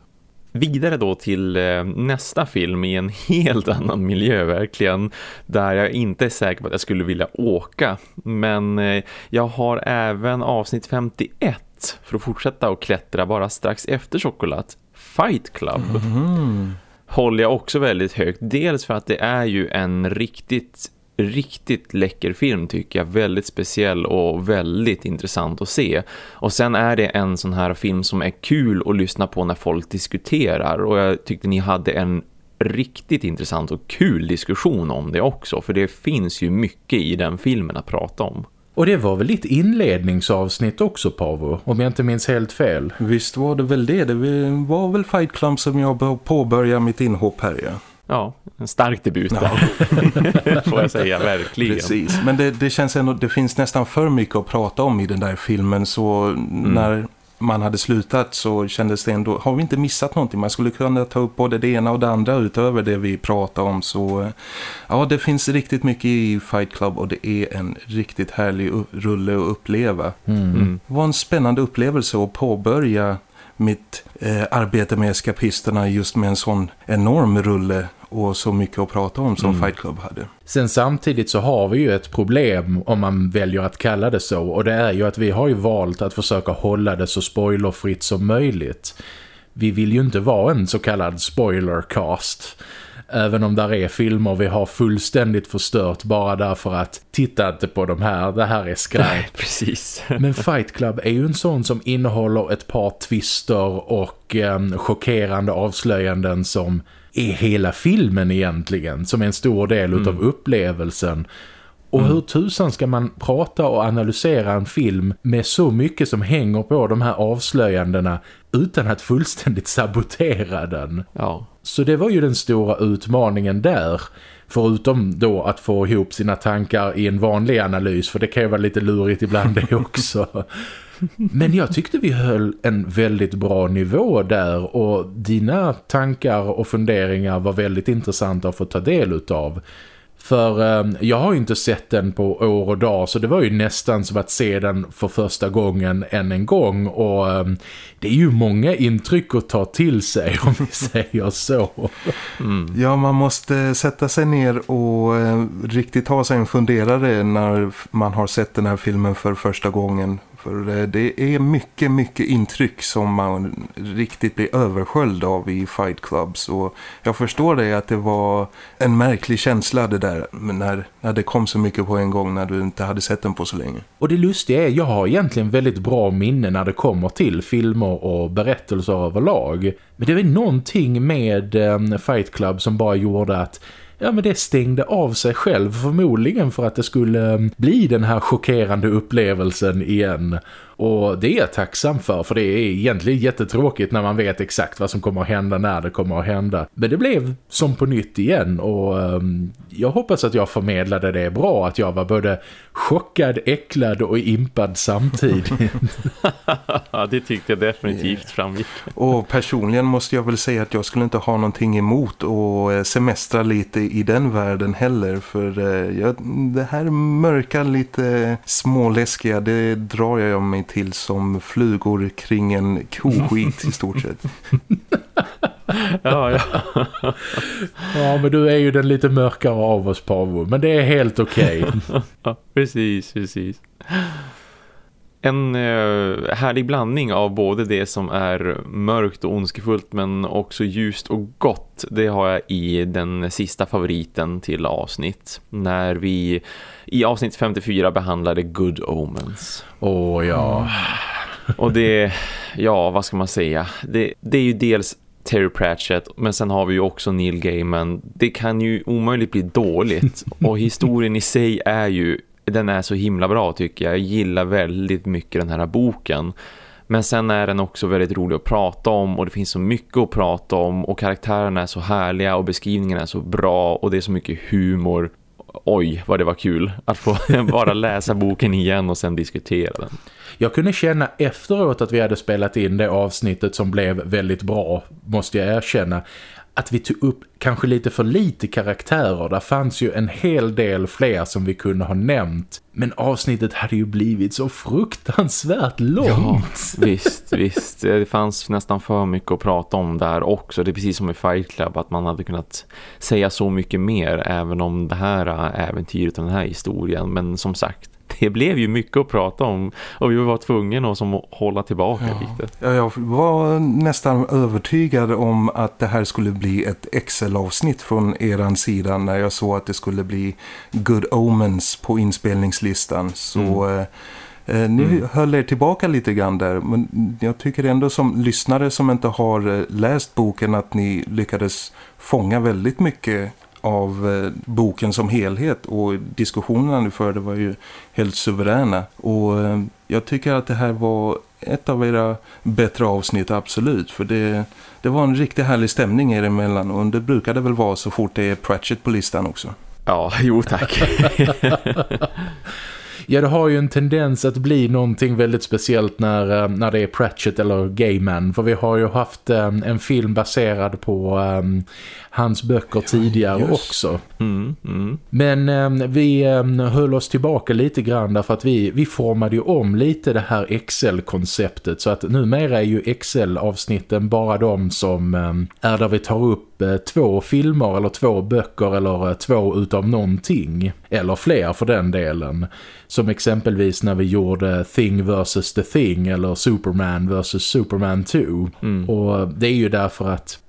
Vidare då till eh, nästa film i en helt annan miljö verkligen. Där jag inte är säker på att jag skulle vilja åka. Men eh, jag har även avsnitt 51 för att fortsätta och klättra bara strax efter choklad Fight Club. Mm. Håller jag också väldigt högt. Dels för att det är ju en riktigt riktigt läcker film tycker jag. Väldigt speciell och väldigt intressant att se. Och sen är det en sån här film som är kul att lyssna på när folk diskuterar. Och jag tyckte ni hade en riktigt intressant och kul diskussion om det också. För det finns ju mycket i den filmen att prata om. Och det var väl ditt inledningsavsnitt också, Pavo, om jag inte minns helt fel. Visst var det väl det. Det var väl Fight Club som jag påbörjade mitt inhopp här, ja. Ja, en stark debut ja. får jag säga, verkligen. Precis, men det, det känns ändå, det finns nästan för mycket att prata om i den där filmen så mm. när man hade slutat så kändes det ändå, har vi inte missat någonting? Man skulle kunna ta upp både det ena och det andra utöver det vi pratar om så ja, det finns riktigt mycket i Fight Club och det är en riktigt härlig rulle att uppleva. Mm. Mm. Det var en spännande upplevelse att påbörja mitt eh, arbete med eskapisterna just med en sån enorm rulle och så mycket att prata om som mm. Fight Club hade. Sen samtidigt så har vi ju ett problem om man väljer att kalla det så och det är ju att vi har ju valt att försöka hålla det så spoilerfritt som möjligt. Vi vill ju inte vara en så kallad spoilercast. Även om där är filmer vi har fullständigt förstört bara därför att titta inte på de här, det här är skräp. Precis. Men Fight Club är ju en sån som innehåller ett par twister och eh, chockerande avslöjanden som är hela filmen egentligen som är en stor del mm. av upplevelsen. Och mm. hur tusan ska man prata och analysera en film med så mycket som hänger på de här avslöjandena utan att fullständigt sabotera den? Ja. Så det var ju den stora utmaningen där. Förutom då att få ihop sina tankar i en vanlig analys, för det kan ju vara lite lurigt ibland det också. Men jag tyckte vi höll en väldigt bra nivå där och dina tankar och funderingar var väldigt intressanta att få ta del utav. För eh, jag har ju inte sett den på år och dag så det var ju nästan som att se den för första gången än en gång och eh, det är ju många intryck att ta till sig om vi säger så. Mm. Ja, man måste sätta sig ner och eh, riktigt ta sig en funderare när man har sett den här filmen för första gången för eh, det är mycket, mycket intryck som man riktigt blir översköljd av i Fight Club. Så jag förstår det att det var en märklig känsla det där när, när det kom så mycket på en gång när du inte hade sett den på så länge. Och det lustiga är, jag har egentligen väldigt bra minne när det kommer till filmer och berättelser överlag. Men det var någonting med eh, Fight Club som bara gjorde att ja men det stängde av sig själv förmodligen för att det skulle ehm, bli den här chockerande upplevelsen igen. Och det är jag tacksam för för det är egentligen jättetråkigt när man vet exakt vad som kommer att hända när det kommer att hända. Men det blev som på nytt igen och um, jag hoppas att jag förmedlade det bra. Att jag var både chockad, äcklad och impad samtidigt. Ja, det tyckte jag definitivt framgick. Och personligen måste jag väl säga att jag skulle inte ha någonting emot att eh, semestra lite i den världen heller. För uh, jag, det här mörka lite småläskiga, det drar jag mig till som flugor kring en koskit i stort sett. ja, ja. ja, men du är ju den lite mörkare av oss, Pavo. Men det är helt okej. Okay. ja, precis, precis. En eh, härlig blandning av både det som är mörkt och ondskefullt men också ljust och gott. Det har jag i den sista favoriten till avsnitt. När vi i avsnitt 54 behandlade Good Omens. Åh oh, ja. Och det, ja vad ska man säga? Det, det är ju dels Terry Pratchett men sen har vi ju också Neil Gaiman. Det kan ju omöjligt bli dåligt och historien i sig är ju den är så himla bra tycker jag. Jag gillar väldigt mycket den här boken. Men sen är den också väldigt rolig att prata om och det finns så mycket att prata om och karaktärerna är så härliga och beskrivningen är så bra och det är så mycket humor. Oj, vad det var kul att få bara läsa boken igen och sen diskutera den. Jag kunde känna efteråt att vi hade spelat in det avsnittet som blev väldigt bra, måste jag erkänna, att vi tog upp kanske lite för lite karaktärer. Där fanns ju en hel del fler som vi kunde ha nämnt. Men avsnittet hade ju blivit så fruktansvärt långt. Ja, visst, visst. Det fanns nästan för mycket att prata om där också. Det är precis som i Fight Club att man hade kunnat säga så mycket mer även om det här äventyret och den här historien. Men som sagt, det blev ju mycket att prata om och vi var tvungna att som hålla tillbaka ja. lite. Ja, jag var nästan övertygad om att det här skulle bli ett Excel-avsnitt från eran sida när jag såg att det skulle bli Good Omens på inspelningslistan. Så... Mm. Eh, ni mm. höll er tillbaka lite grann där men jag tycker ändå som lyssnare som inte har eh, läst boken att ni lyckades fånga väldigt mycket av eh, boken som helhet och diskussionerna ni förde var ju helt suveräna och eh, jag tycker att det här var ett av era bättre avsnitt absolut för det, det var en riktigt härlig stämning er emellan och det brukar det väl vara så fort det är Pratchett på listan också. Ja, jo tack. Ja, det har ju en tendens att bli någonting väldigt speciellt när, eh, när det är Pratchett eller Gayman. För vi har ju haft en, en film baserad på um, hans böcker tidigare ja, också. Mm, mm. Men um, vi um, höll oss tillbaka lite grann därför att vi, vi formade ju om lite det här Excel-konceptet. Så att numera är ju Excel-avsnitten bara de som är där vi tar upp uh, två filmer eller två böcker eller två utav någonting. Eller fler för den delen. Som exempelvis när vi gjorde Thing vs. The Thing eller Superman vs. Superman 2. Mm. Och det är ju därför att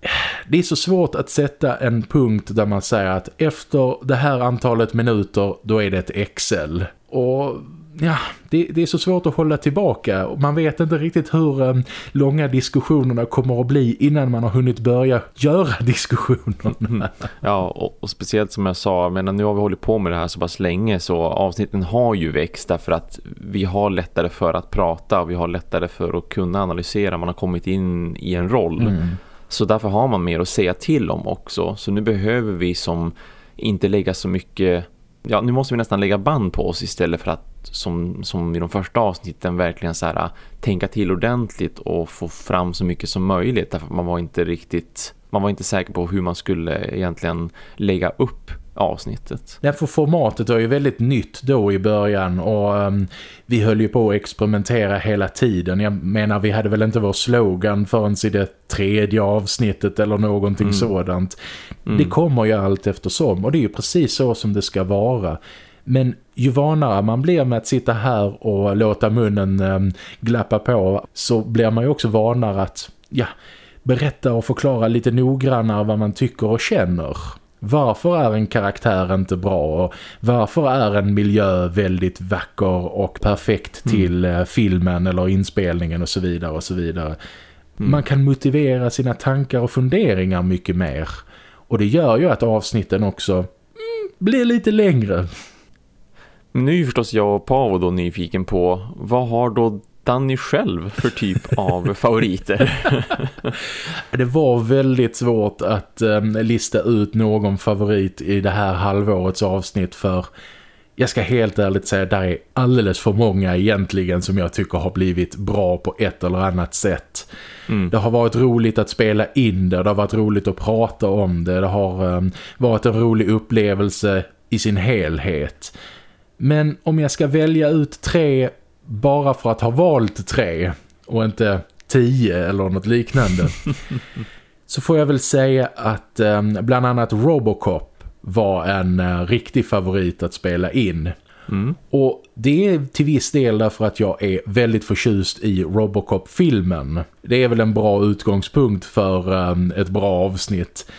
det är så svårt att sätta en punkt där man säger att efter det här antalet minuter då är det ett Excel. Och ja, det, det, är så svårt att hålla tillbaka. Man vet inte riktigt hur um, långa diskussionerna kommer att bli innan man har hunnit börja göra diskussionerna. Ja, och, och, speciellt som jag sa, men nu har vi hållit på med det här så pass länge så avsnitten har ju växt därför att vi har lättare för att prata och vi har lättare för att kunna analysera. Man har kommit in i en roll. Mm. Så därför har man mer att säga till om också. Så nu behöver vi som inte lägga så mycket ja, nu måste vi nästan lägga band på oss istället för att som, som i de första avsnitten verkligen så här, tänka till ordentligt och få fram så mycket som möjligt. Därför att man var inte riktigt man var inte säker på hur man skulle egentligen lägga upp avsnittet. För formatet var ju väldigt nytt då i början och um, vi höll ju på att experimentera hela tiden. Jag menar, vi hade väl inte vår slogan förrän i det tredje avsnittet eller någonting mm. sådant. Mm. Det kommer ju allt eftersom och det är ju precis så som det ska vara. Men ju vanare man blir med att sitta här och låta munnen um, glappa på så blir man ju också vanare att ja, berätta och förklara lite noggrannare vad man tycker och känner. Varför är en karaktär inte bra och varför är en miljö väldigt vacker och perfekt mm. till mm. filmen eller inspelningen och så vidare och så vidare. Mm. Man kan motivera sina tankar och funderingar mycket mer. Och det gör ju att avsnitten också mm, blir lite längre. Nu är förstås jag och Pavo då nyfiken på vad har då Danny själv för typ av favoriter? det var väldigt svårt att um, lista ut någon favorit i det här halvårets avsnitt för jag ska helt ärligt säga att det är alldeles för många egentligen som jag tycker har blivit bra på ett eller annat sätt. Mm. Det har varit roligt att spela in det, det har varit roligt att prata om det, det har um, varit en rolig upplevelse i sin helhet. Men om jag ska välja ut tre bara för att ha valt tre och inte tio eller något liknande så får jag väl säga att eh, bland annat Robocop var en eh, riktig favorit att spela in. Mm. Och det är till viss del därför att jag är väldigt förtjust i Robocop-filmen. Det är väl en bra utgångspunkt för um, ett bra avsnitt.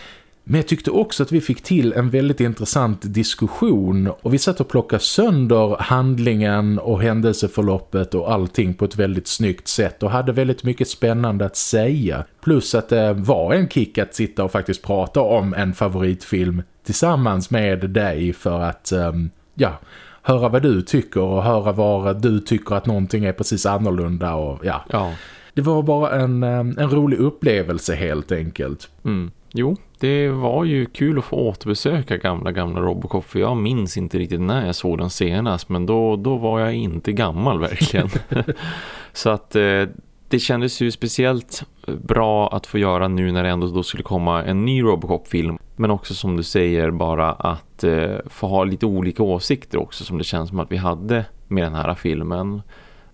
Men jag tyckte också att vi fick till en väldigt intressant diskussion och vi satt och plockade sönder handlingen och händelseförloppet och allting på ett väldigt snyggt sätt och hade väldigt mycket spännande att säga. Plus att det var en kick att sitta och faktiskt prata om en favoritfilm tillsammans med dig för att, um, ja, höra vad du tycker och höra var du tycker att någonting är precis annorlunda och ja. ja. Det var bara en, en rolig upplevelse helt enkelt. Mm. Jo, det var ju kul att få återbesöka gamla, gamla Robocop för jag minns inte riktigt när jag såg den senast men då, då var jag inte gammal verkligen. Så att eh, det kändes ju speciellt eh, bra att få göra nu när det ändå då skulle komma en ny Robocop-film. Men också som du säger bara att eh, få ha lite olika åsikter också som det känns som att vi hade med den här filmen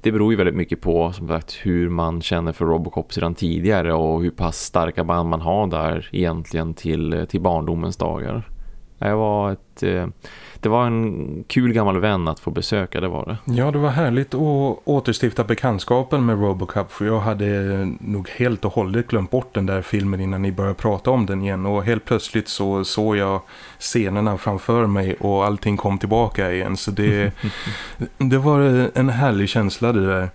det beror ju väldigt mycket på som sagt hur man känner för Robocop sedan tidigare och hur pass starka band man har där egentligen till, till barndomens dagar. Det var, ett, eh, det var en kul gammal vän att få besöka, det var det. Ja, det var härligt att återstifta bekantskapen med Robocop för jag hade nog helt och hållet glömt bort den där filmen innan ni började prata om den igen och helt plötsligt så såg jag scenerna framför mig och allting kom tillbaka igen så det, det var en härlig känsla det där.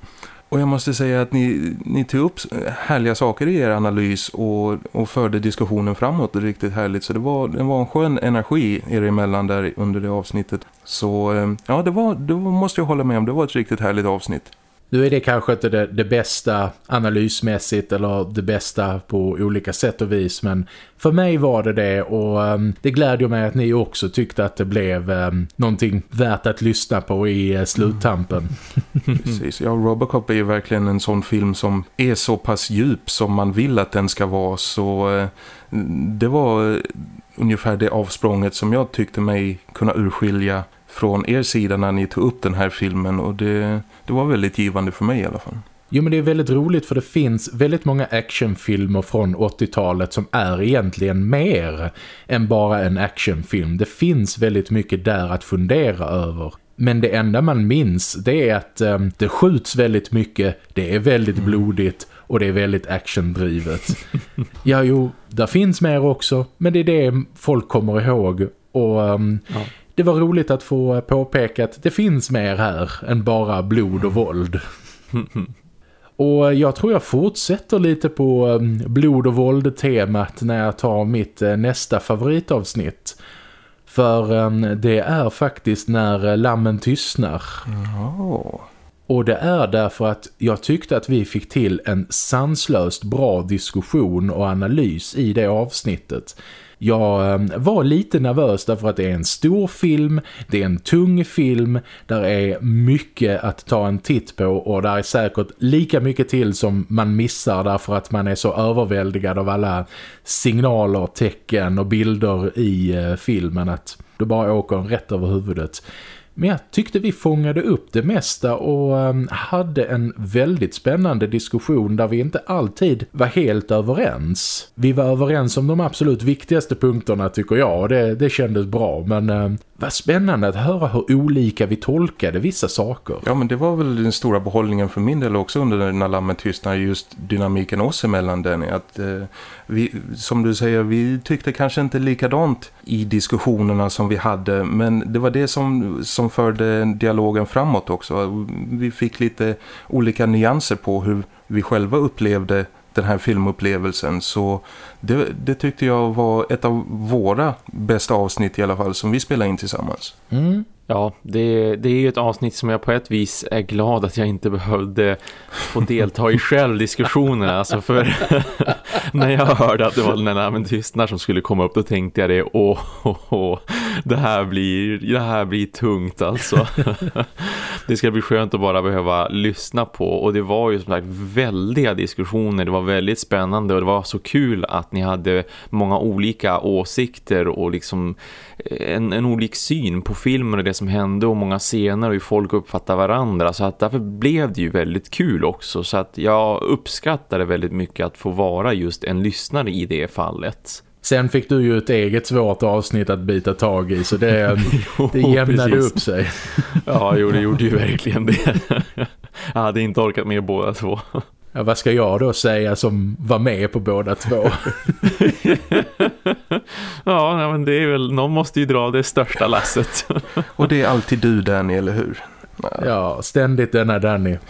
Och jag måste säga att ni, ni tog upp härliga saker i er analys och, och förde diskussionen framåt riktigt härligt. Så det var, det var en skön energi er emellan där under det avsnittet. Så eh, ja, det, var, det måste jag hålla med om. Det var ett riktigt härligt avsnitt. Nu är det kanske inte det, det, bästa analysmässigt eller det bästa på olika sätt och vis men för mig var det det och um, det glädjer mig att ni också tyckte att det blev um, någonting värt att lyssna på i uh, sluttampen. Mm. Precis, ja Robocop är ju verkligen en sån film som är så pass djup som man vill att den ska vara så uh, det var eh, ungefär det avsprånget som jag tyckte mig kunna urskilja från er sida när ni tog upp den här filmen och det, det var väldigt givande för mig i alla fall. Jo men det är väldigt roligt för det finns väldigt många actionfilmer från 80-talet som är egentligen mer än bara en actionfilm. Det finns väldigt mycket där att fundera över. Men det enda man minns det är att um, det skjuts väldigt mycket, det är väldigt mm. blodigt och det är väldigt actiondrivet. ja jo, där finns mer också men det är det folk kommer ihåg och um, ja det var roligt att få påpeka att det finns mer här än bara blod och våld. Och jag tror jag fortsätter lite på um, blod- och våld-temat när jag tar mitt eh, nästa favoritavsnitt. För um, det är faktiskt när eh, lammen tystnar. Oh. Och det är därför att jag tyckte att vi fick till en sanslöst bra diskussion och analys i det avsnittet. Jag ehm, var lite nervös därför att det är en stor film, det är en tung film, där är mycket att ta en titt på och där är säkert lika mycket till som man missar därför att man är så överväldigad av alla signaler, tecken och bilder i eh, filmen att du bara åker en rätt över huvudet. Men jag tyckte vi fångade upp det mesta och ehm, hade en väldigt spännande diskussion där vi inte alltid var helt överens. Vi var överens om de absolut viktigaste punkterna tycker jag och det, det kändes bra men ehm, vad spännande att höra hur olika vi tolkade vissa saker. Ja men det var väl den stora behållningen för min del också under när Lammet tystnar just dynamiken oss emellan den att eh, vi, som du säger vi tyckte kanske inte likadant i diskussionerna som vi hade men det var det som, som förde dialogen framåt också. Vi fick lite olika nyanser på hur vi själva upplevde den här filmupplevelsen så det, det, tyckte jag var ett av våra bästa avsnitt i alla fall som vi spelade in tillsammans. Mm. Ja, det, det är ju ett avsnitt som jag på ett vis är glad att jag inte behövde få delta i själv diskussionerna. Alltså för när jag hörde att det var den här tystnar” som skulle komma upp då tänkte jag det, åh, åh, åh, det, här blir, det här blir tungt alltså. det ska bli skönt att bara behöva lyssna på och det var ju som sagt väldiga diskussioner, det var väldigt spännande och det var så kul att ni hade många olika åsikter och liksom en, en olik syn på filmen och det som hände och många scener och hur folk uppfattar varandra så att därför blev det ju väldigt kul också så att jag uppskattade väldigt mycket att få vara just en lyssnare i det fallet. Sen fick du ju ett eget svårt avsnitt att bita tag i så det, jo, det jämnade precis. upp sig. ja, jo, det gjorde ju verkligen det. jag hade inte orkat med båda två. Ja, vad ska jag då säga som var med på båda två? Ja, men det är väl, någon måste ju dra det största lasset. Och det är alltid du Danny, eller hur? Ja, ständigt denna Danny.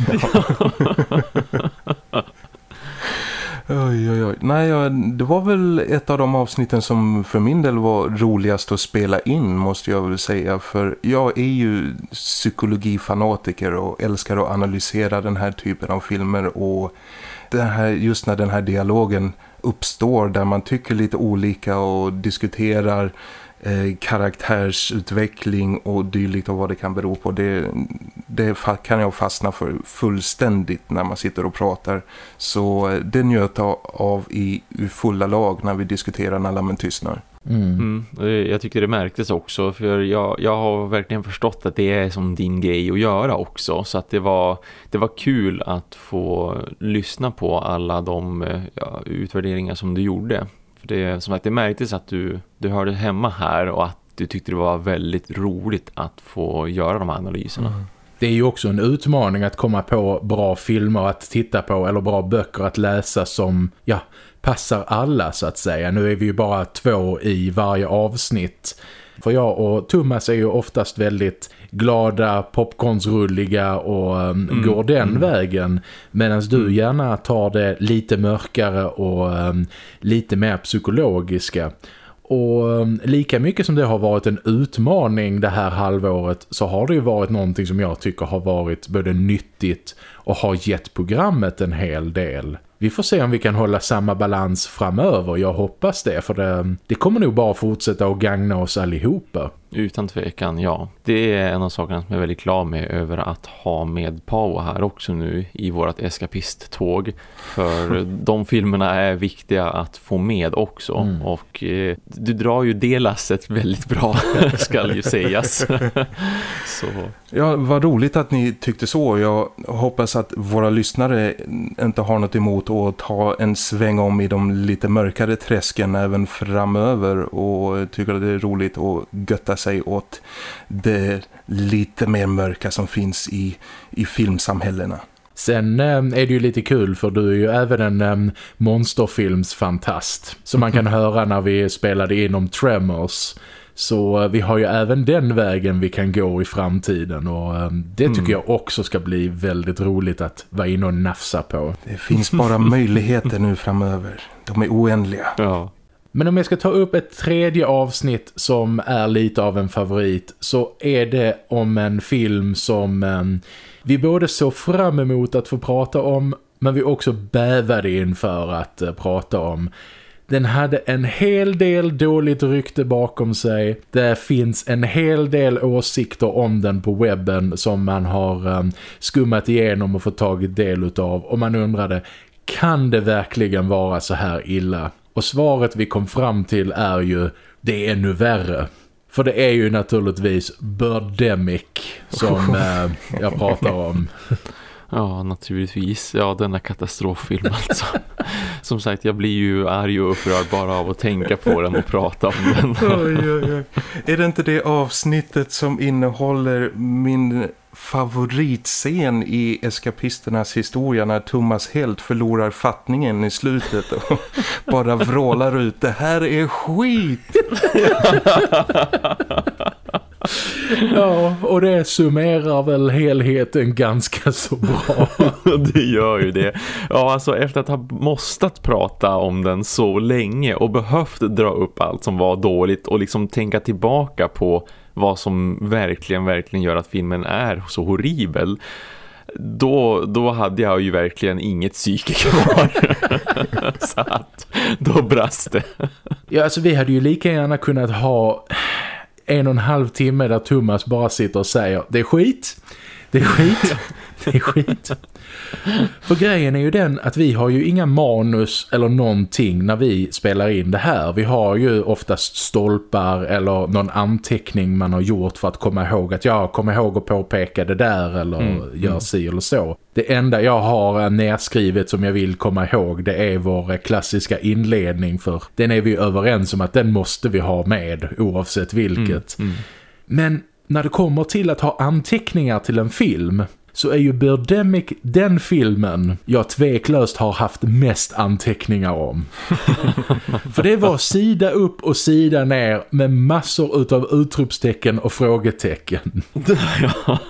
Oj, oj, oj. Nej, ja, det var väl ett av de avsnitten som för min del var roligast att spela in måste jag väl säga. För jag är ju psykologifanatiker och älskar att analysera den här typen av filmer. Och det här, just när den här dialogen uppstår där man tycker lite olika och diskuterar eh, karaktärsutveckling och dylikt och vad det kan bero på. Det, det kan jag fastna för fullständigt när man sitter och pratar. Så eh, det njöt av i, i fulla lag när vi diskuterar när lammen tystnar. Mm. Mm. Jag tycker det märktes också för jag, jag har verkligen förstått att det är som din grej att göra också så att det var, det var kul att få lyssna på alla de ja, utvärderingar som du gjorde. För det, som att det märktes att du, du hörde hemma här och att du tyckte det var väldigt roligt att få göra de här analyserna. Mm. Det är ju också en utmaning att komma på bra filmer att titta på eller bra böcker att läsa som ja, passar alla så att säga. Nu är vi ju bara två i varje avsnitt. För jag och Thomas är ju oftast väldigt glada, popcornsrulliga och um, mm. går den mm. vägen. Medan du mm. gärna tar det lite mörkare och um, lite mer psykologiska. Och um, lika mycket som det har varit en utmaning det här halvåret så har det ju varit någonting som jag tycker har varit både nyttigt och har gett programmet en hel del vi får se om vi kan hålla samma balans framöver. Jag hoppas det för det, det kommer nog bara fortsätta att gagna oss allihopa. Utan tvekan, ja. Det är en av sakerna som jag är väldigt glad med över att ha med Pau här också nu i vårt eskapisttåg. För de filmerna är viktiga att få med också. Mm. Och eh, du drar ju det lasset väldigt bra, ska ju sägas. så. Ja, vad roligt att ni tyckte så. Jag hoppas att våra lyssnare inte har något emot att ta en sväng om i de lite mörkare träsken även framöver och tycker att det är roligt att götta sig åt det lite mer mörka som finns i, i filmsamhällena. Sen äh, är det ju lite kul för du är ju även en ähm, monsterfilmsfantast som man kan höra när vi spelade inom Tremors. Så äh, vi har ju även den vägen vi kan gå i framtiden och det tycker mm. jag också ska bli väldigt roligt att vara inne och nafsa på. Det finns bara möjligheter nu framöver. De är oändliga. Ja. Men om jag ska ta upp ett tredje avsnitt som är lite av en favorit så är det om en film som eh, vi både såg fram emot att få prata om men vi också bävade inför att eh, prata om. Den hade en hel del dåligt rykte bakom sig. Det finns en hel del åsikter om den på webben som man har eh, skummat igenom och fått tagit del utav. Och man undrade, kan det verkligen vara så här illa? Och svaret vi kom fram till är ju det är ännu värre. För det är ju naturligtvis Birdemic som eh, jag pratar om. Ja, naturligtvis. Ja, denna katastroffilm alltså. Som sagt, jag blir ju arg och upprörd bara av att tänka på den och prata om den. oj, oj, oj. Är det inte det avsnittet som innehåller min favoritscen i eskapisternas historia när Thomas helt förlorar fattningen i slutet och bara vrålar ut det här är skit! ja, och det summerar väl helheten ganska så bra. det gör ju det. Ja, alltså efter att ha måstat prata om den så länge och behövt dra upp allt som var dåligt och liksom tänka tillbaka på vad som verkligen, verkligen gör att filmen är så horribel då, då hade jag ju verkligen inget psyke kvar. så att då brast det. Ja, alltså vi hade ju lika gärna kunnat ha en och en halv timme där Thomas bara sitter och säger det är skit, det är skit, det är skit. För grejen är ju den att vi har ju inga manus eller någonting när vi spelar in det här. Vi har ju oftast stolpar eller någon anteckning man har gjort för att komma ihåg att jag kommer ihåg att påpeka det där eller mm, gör mm. si eller så. Det enda jag har nedskrivet som jag vill komma ihåg det är vår klassiska inledning för den är vi överens om att den måste vi ha med oavsett vilket. Mm, mm. Men när det kommer till att ha anteckningar till en film så är ju Birdemic den filmen jag tveklöst har haft mest anteckningar om. För det var sida upp och sida ner med massor utav utropstecken och frågetecken.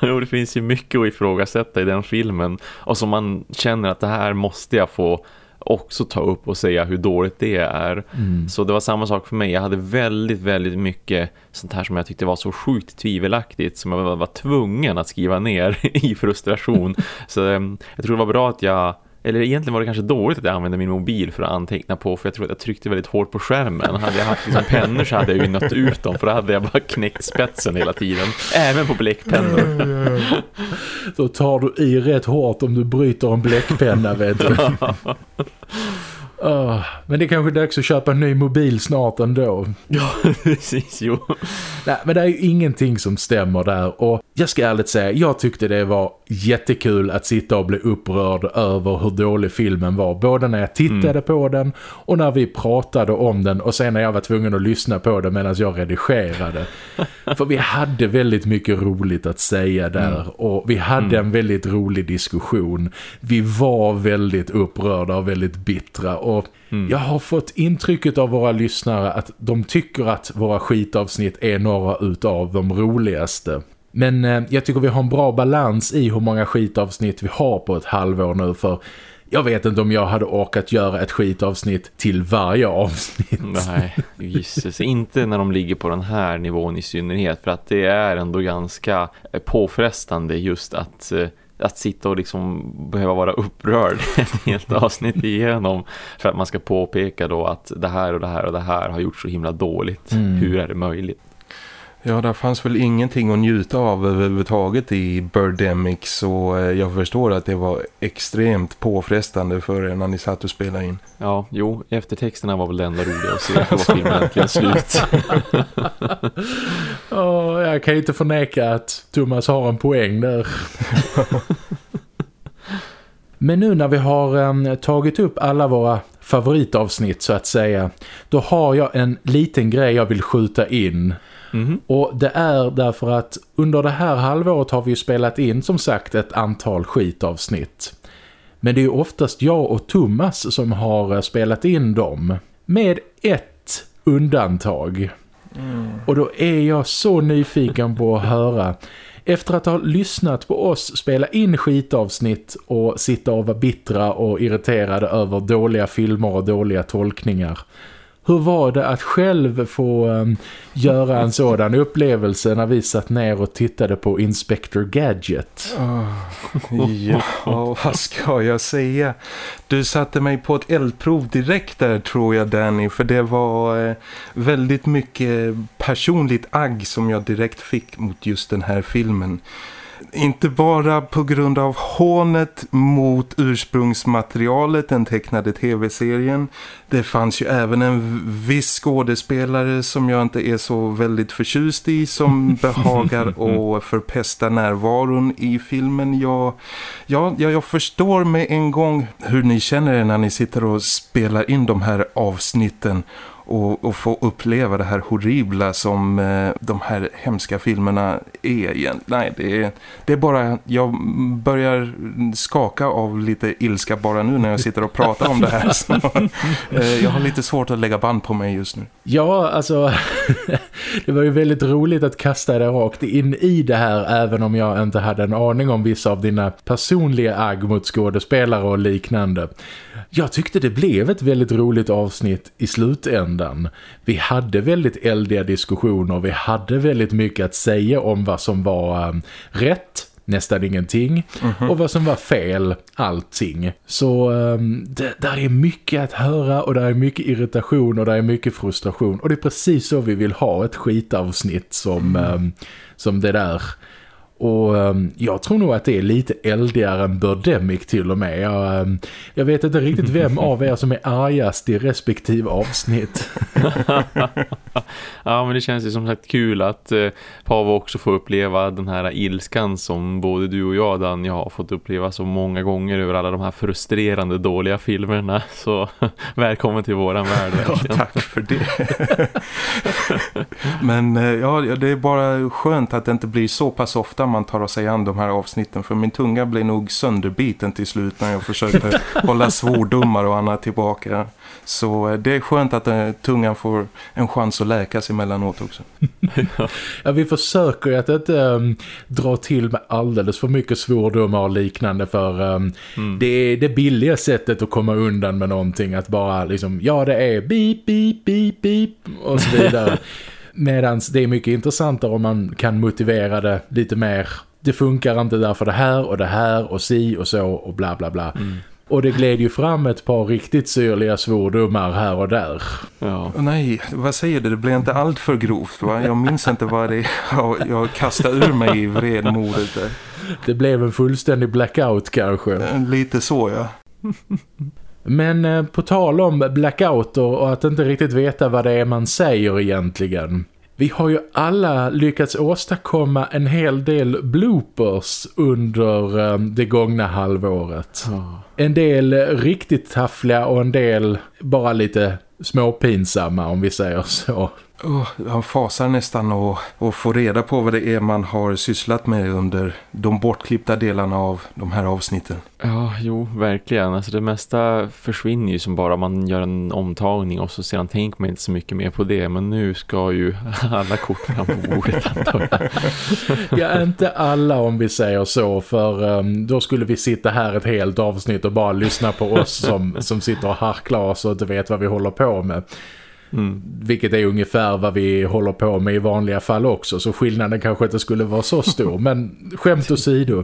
ja, det finns ju mycket att ifrågasätta i den filmen och som man känner att det här måste jag få också ta upp och säga hur dåligt det är. Mm. Så det var samma sak för mig. Jag hade väldigt, väldigt mycket sånt här som jag tyckte var så sjukt tvivelaktigt som jag var tvungen att skriva ner i frustration. så ehm, jag tror det var bra att jag eller egentligen var det kanske dåligt att jag använde min mobil för att anteckna på för jag tror att jag tryckte väldigt hårt på skärmen. Hade jag haft liksom pennor så hade jag ju nött ut dem för då hade jag bara knäckt spetsen hela tiden. Även på bläckpennor. Då tar du i rätt hårt om du bryter en bläckpenna vet du. Uh, men det är kanske dags att köpa en ny mobil snart ändå. Ja, precis, jo. Nej, men det är ju ingenting som stämmer där. Och jag ska ärligt säga, jag tyckte det var jättekul att sitta och bli upprörd över hur dålig filmen var. Både när jag tittade mm. på den och när vi pratade om den och sen när jag var tvungen att lyssna på den medan jag redigerade. För vi hade väldigt mycket roligt att säga där mm. och vi hade mm. en väldigt rolig diskussion. Vi var väldigt upprörda och väldigt bittra och Mm. Jag har fått intrycket av våra lyssnare att de tycker att våra skitavsnitt är några utav de roligaste. Men eh, jag tycker vi har en bra balans i hur många skitavsnitt vi har på ett halvår nu för jag vet inte om jag hade orkat göra ett skitavsnitt till varje avsnitt. Nej, gissas inte när de ligger på den här nivån i synnerhet. För att det är ändå ganska eh, påfrestande just att, eh, att sitta och liksom behöva vara upprörd ett helt avsnitt igenom. För att man ska påpeka då att det här och det här och det här har gjort så himla dåligt. Mm. Hur är det möjligt? Ja, där fanns väl ingenting att njuta av överhuvudtaget i Birdemic så eh, jag förstår att det var extremt påfrestande för er när ni satt och spelade in. Ja, jo, eftertexterna var väl det enda roliga att se på filmen äntligen slut. oh, jag kan inte förneka att Thomas har en poäng där. Men nu när vi har um, tagit upp alla våra favoritavsnitt så att säga, då har jag en liten grej jag vill skjuta in- Mm. Och det är därför att under det här halvåret har vi ju spelat in som sagt ett antal skitavsnitt. Men det är ju oftast jag och Thomas som har eh, spelat in dem. Med ett undantag. Mm. Och då är jag så nyfiken på att höra. Efter att ha lyssnat på oss spela in skitavsnitt och sitta och vara bittra och irriterade över dåliga filmer och dåliga tolkningar hur var det att själv få um, göra en sådan upplevelse när vi satt ner och tittade på Inspector Gadget? Oh, ja, vad ska jag säga? Du satte mig på ett eldprov direkt där tror jag Danny för det var eh, väldigt mycket personligt agg som jag direkt fick mot just den här filmen. Inte bara på grund av hånet mot ursprungsmaterialet, den tecknade tv-serien. Det fanns ju även en viss skådespelare som jag inte är så väldigt förtjust i som behagar att förpesta närvaron i filmen. Jag, ja, jag förstår med en gång hur ni känner er när ni sitter och spelar in de här avsnitten och, och, få uppleva det här horribla som eh, de här hemska filmerna är igen. Nej, det är, det är bara, jag börjar skaka av lite ilska bara nu när jag sitter och pratar om det här. Så, eh, jag har lite svårt att lägga band på mig just nu. Ja, alltså det var ju väldigt roligt att kasta dig rakt in i det här även om jag inte hade en aning om vissa av dina personliga agg mot skådespelare och liknande. Jag tyckte det blev ett väldigt roligt avsnitt i slutändan. Vi hade väldigt eldiga diskussioner, vi hade väldigt mycket att säga om vad som var um, rätt nästan ingenting mm -hmm. och vad som var fel, allting. Så um, det, där är mycket att höra och där är mycket irritation och där är mycket frustration och det är precis så vi vill ha ett skitavsnitt som, mm. um, som det där och um, jag tror nog att det är lite eldigare än Birdemic till och med. Jag, um, jag vet inte riktigt vem av er som är argast i respektive avsnitt. ja, men det känns ju som sagt kul att uh, Pavo också får uppleva den här ilskan som både du och jag, Danja, har fått uppleva så många gånger över alla de här frustrerande, dåliga filmerna. Så välkommen till våran värld. Ja, tack för det. men uh, ja, det är bara skönt att det inte blir så pass ofta man tar sig an de här avsnitten för min tunga blev nog sönderbiten till slut när jag försökte hålla svordomar och annat tillbaka. Så eh, det är skönt att äh, tungan får en chans att läkas emellanåt också. ja, vi försöker att inte um, dra till med alldeles för mycket svordomar och liknande för um, mm. det är det billiga sättet att komma undan med någonting. Att bara liksom, ja det är beep, beep, beep, beep och så vidare. Medan det är mycket intressantare om man kan motivera det lite mer. Det funkar inte därför det här och det här och si och så och bla bla bla. Mm. Och det gled ju fram ett par riktigt syrliga svordomar här och där. Ja. Nej, vad säger du? Det blev inte allt för grovt va? Jag minns inte vad det är jag, jag kastade ur mig i vredmodet. Det blev en fullständig blackout kanske. Lite så ja. Men eh, på tal om blackout och, att inte riktigt veta vad det är man säger egentligen. Vi har ju alla lyckats åstadkomma en hel del bloopers under um, det gångna halvåret. En del riktigt taffliga och en del bara lite småpinsamma om vi säger så. Oh, han fasar nästan att, att få reda på vad det är man har sysslat med under de bortklippta delarna av de här avsnitten. Ja, jo, verkligen. Alltså det mesta försvinner ju som bara man gör en omtagning och så sedan tänker man inte så mycket mer på det. Men nu ska ju alla kort fram på bordet ja, inte alla om vi säger så. För um, då skulle vi sitta här ett helt avsnitt och bara lyssna på oss som, som sitter och harklar oss och inte vet vad vi håller på med. Mm. Vilket är ungefär vad vi håller på med i vanliga fall också. Så skillnaden kanske inte skulle vara så stor. Men skämt åsido.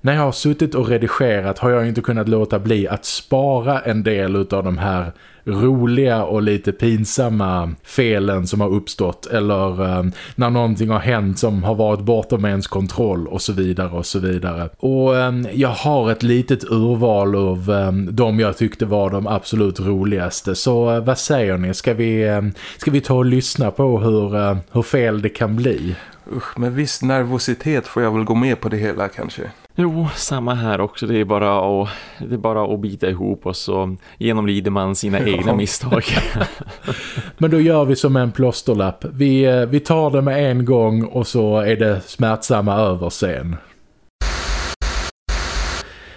När jag har suttit och redigerat har jag inte kunnat låta bli att spara en del av de här roliga och lite pinsamma felen som har uppstått eller eh, när någonting har hänt som har varit bortom ens kontroll och så vidare och så vidare. Och eh, jag har ett litet urval av eh, de jag tyckte var de absolut roligaste. Så eh, vad säger ni? Ska vi, eh, ska vi ta och lyssna på hur, eh, hur fel det kan bli? Usch, med viss nervositet får jag väl gå med på det hela kanske. Jo, samma här också. Det är bara att, det är bara att bita ihop och så genomlider man sina egna misstag. Men då gör vi som en plåsterlapp. Vi, eh, vi tar det med en gång och så är det smärtsamma över sen.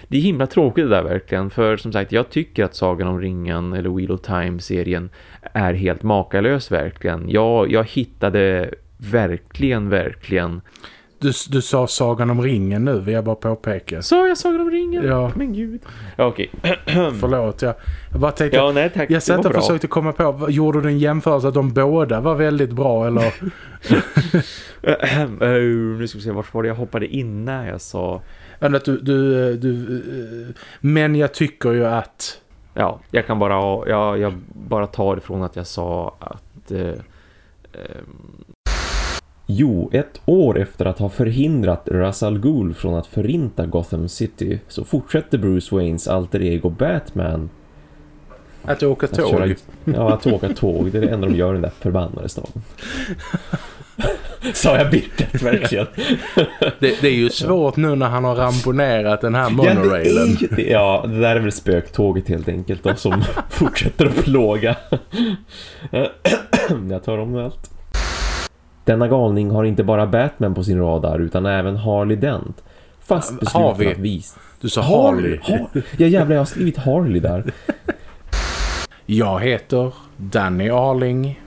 Det är himla tråkigt det där verkligen. För som sagt, jag tycker att Sagan om ringen eller Wheel of Time-serien är helt makalös verkligen. Jag, jag hittade verkligen, verkligen du, du sa Sagan om ringen nu, vill jag bara påpeka. Sa jag Sagan om ringen? Ja. Men gud. Ja, okej. Förlåt, jag, jag bara tänkte... Ja, nej tack. Jag satt och försökte komma på, gjorde du en jämförelse att de båda var väldigt bra, eller? nu ska vi se, vart var det jag hoppade in när jag sa... Men, att du, du, du, men jag tycker ju att... Ja, jag kan bara, jag, jag bara tar ifrån att jag sa att... Eh, eh, Jo, ett år efter att ha förhindrat Ra's al Ghul från att förinta Gotham City så fortsätter Bruce Waynes alter ego Batman att åka tåg? Att köra, ja, att åka tåg. Det är det enda de gör i den där förbannade staden. Sa jag bittert, verkligen. det, det, är ju svårt nu när han har ramponerat den här monorailen. Ja, det, ja, det där är väl spöktåget helt enkelt då, som fortsätter att plåga. jag tar om allt. Denna galning har inte bara Batman på sin radar utan även Harley Dent. Fast besluten att visa. Du sa Harley. Harley. Ja jävlar, jag har skrivit Harley där. Jag heter Danny Arling.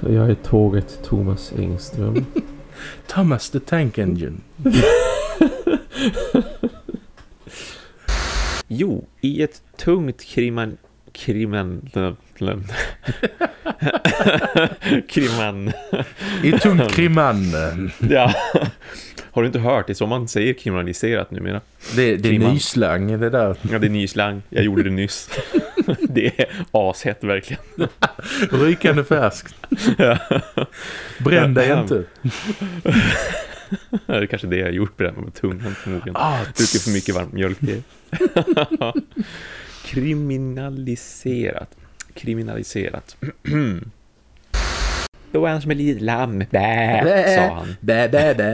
Jag är tåget Thomas Engström. Thomas the Tank Engine. jo, i ett tungt kriman krimen kriman i tungt kriman ja. Har du inte hört? Det så man säger kriminaliserat numera. Det, det är nyslang det där? Ja det är nyslang. Jag gjorde det nyss. Det är ashett verkligen. Rykande färskt. Ja. bränn dig inte. Det är kanske det jag har gjort bränna med tungan förmodligen. Ah, druckit för mycket varm mjölk. Kriminaliserat. Kriminaliserat. Det var han som är lite lamm. Bä, sa han. Bä, bä, bä,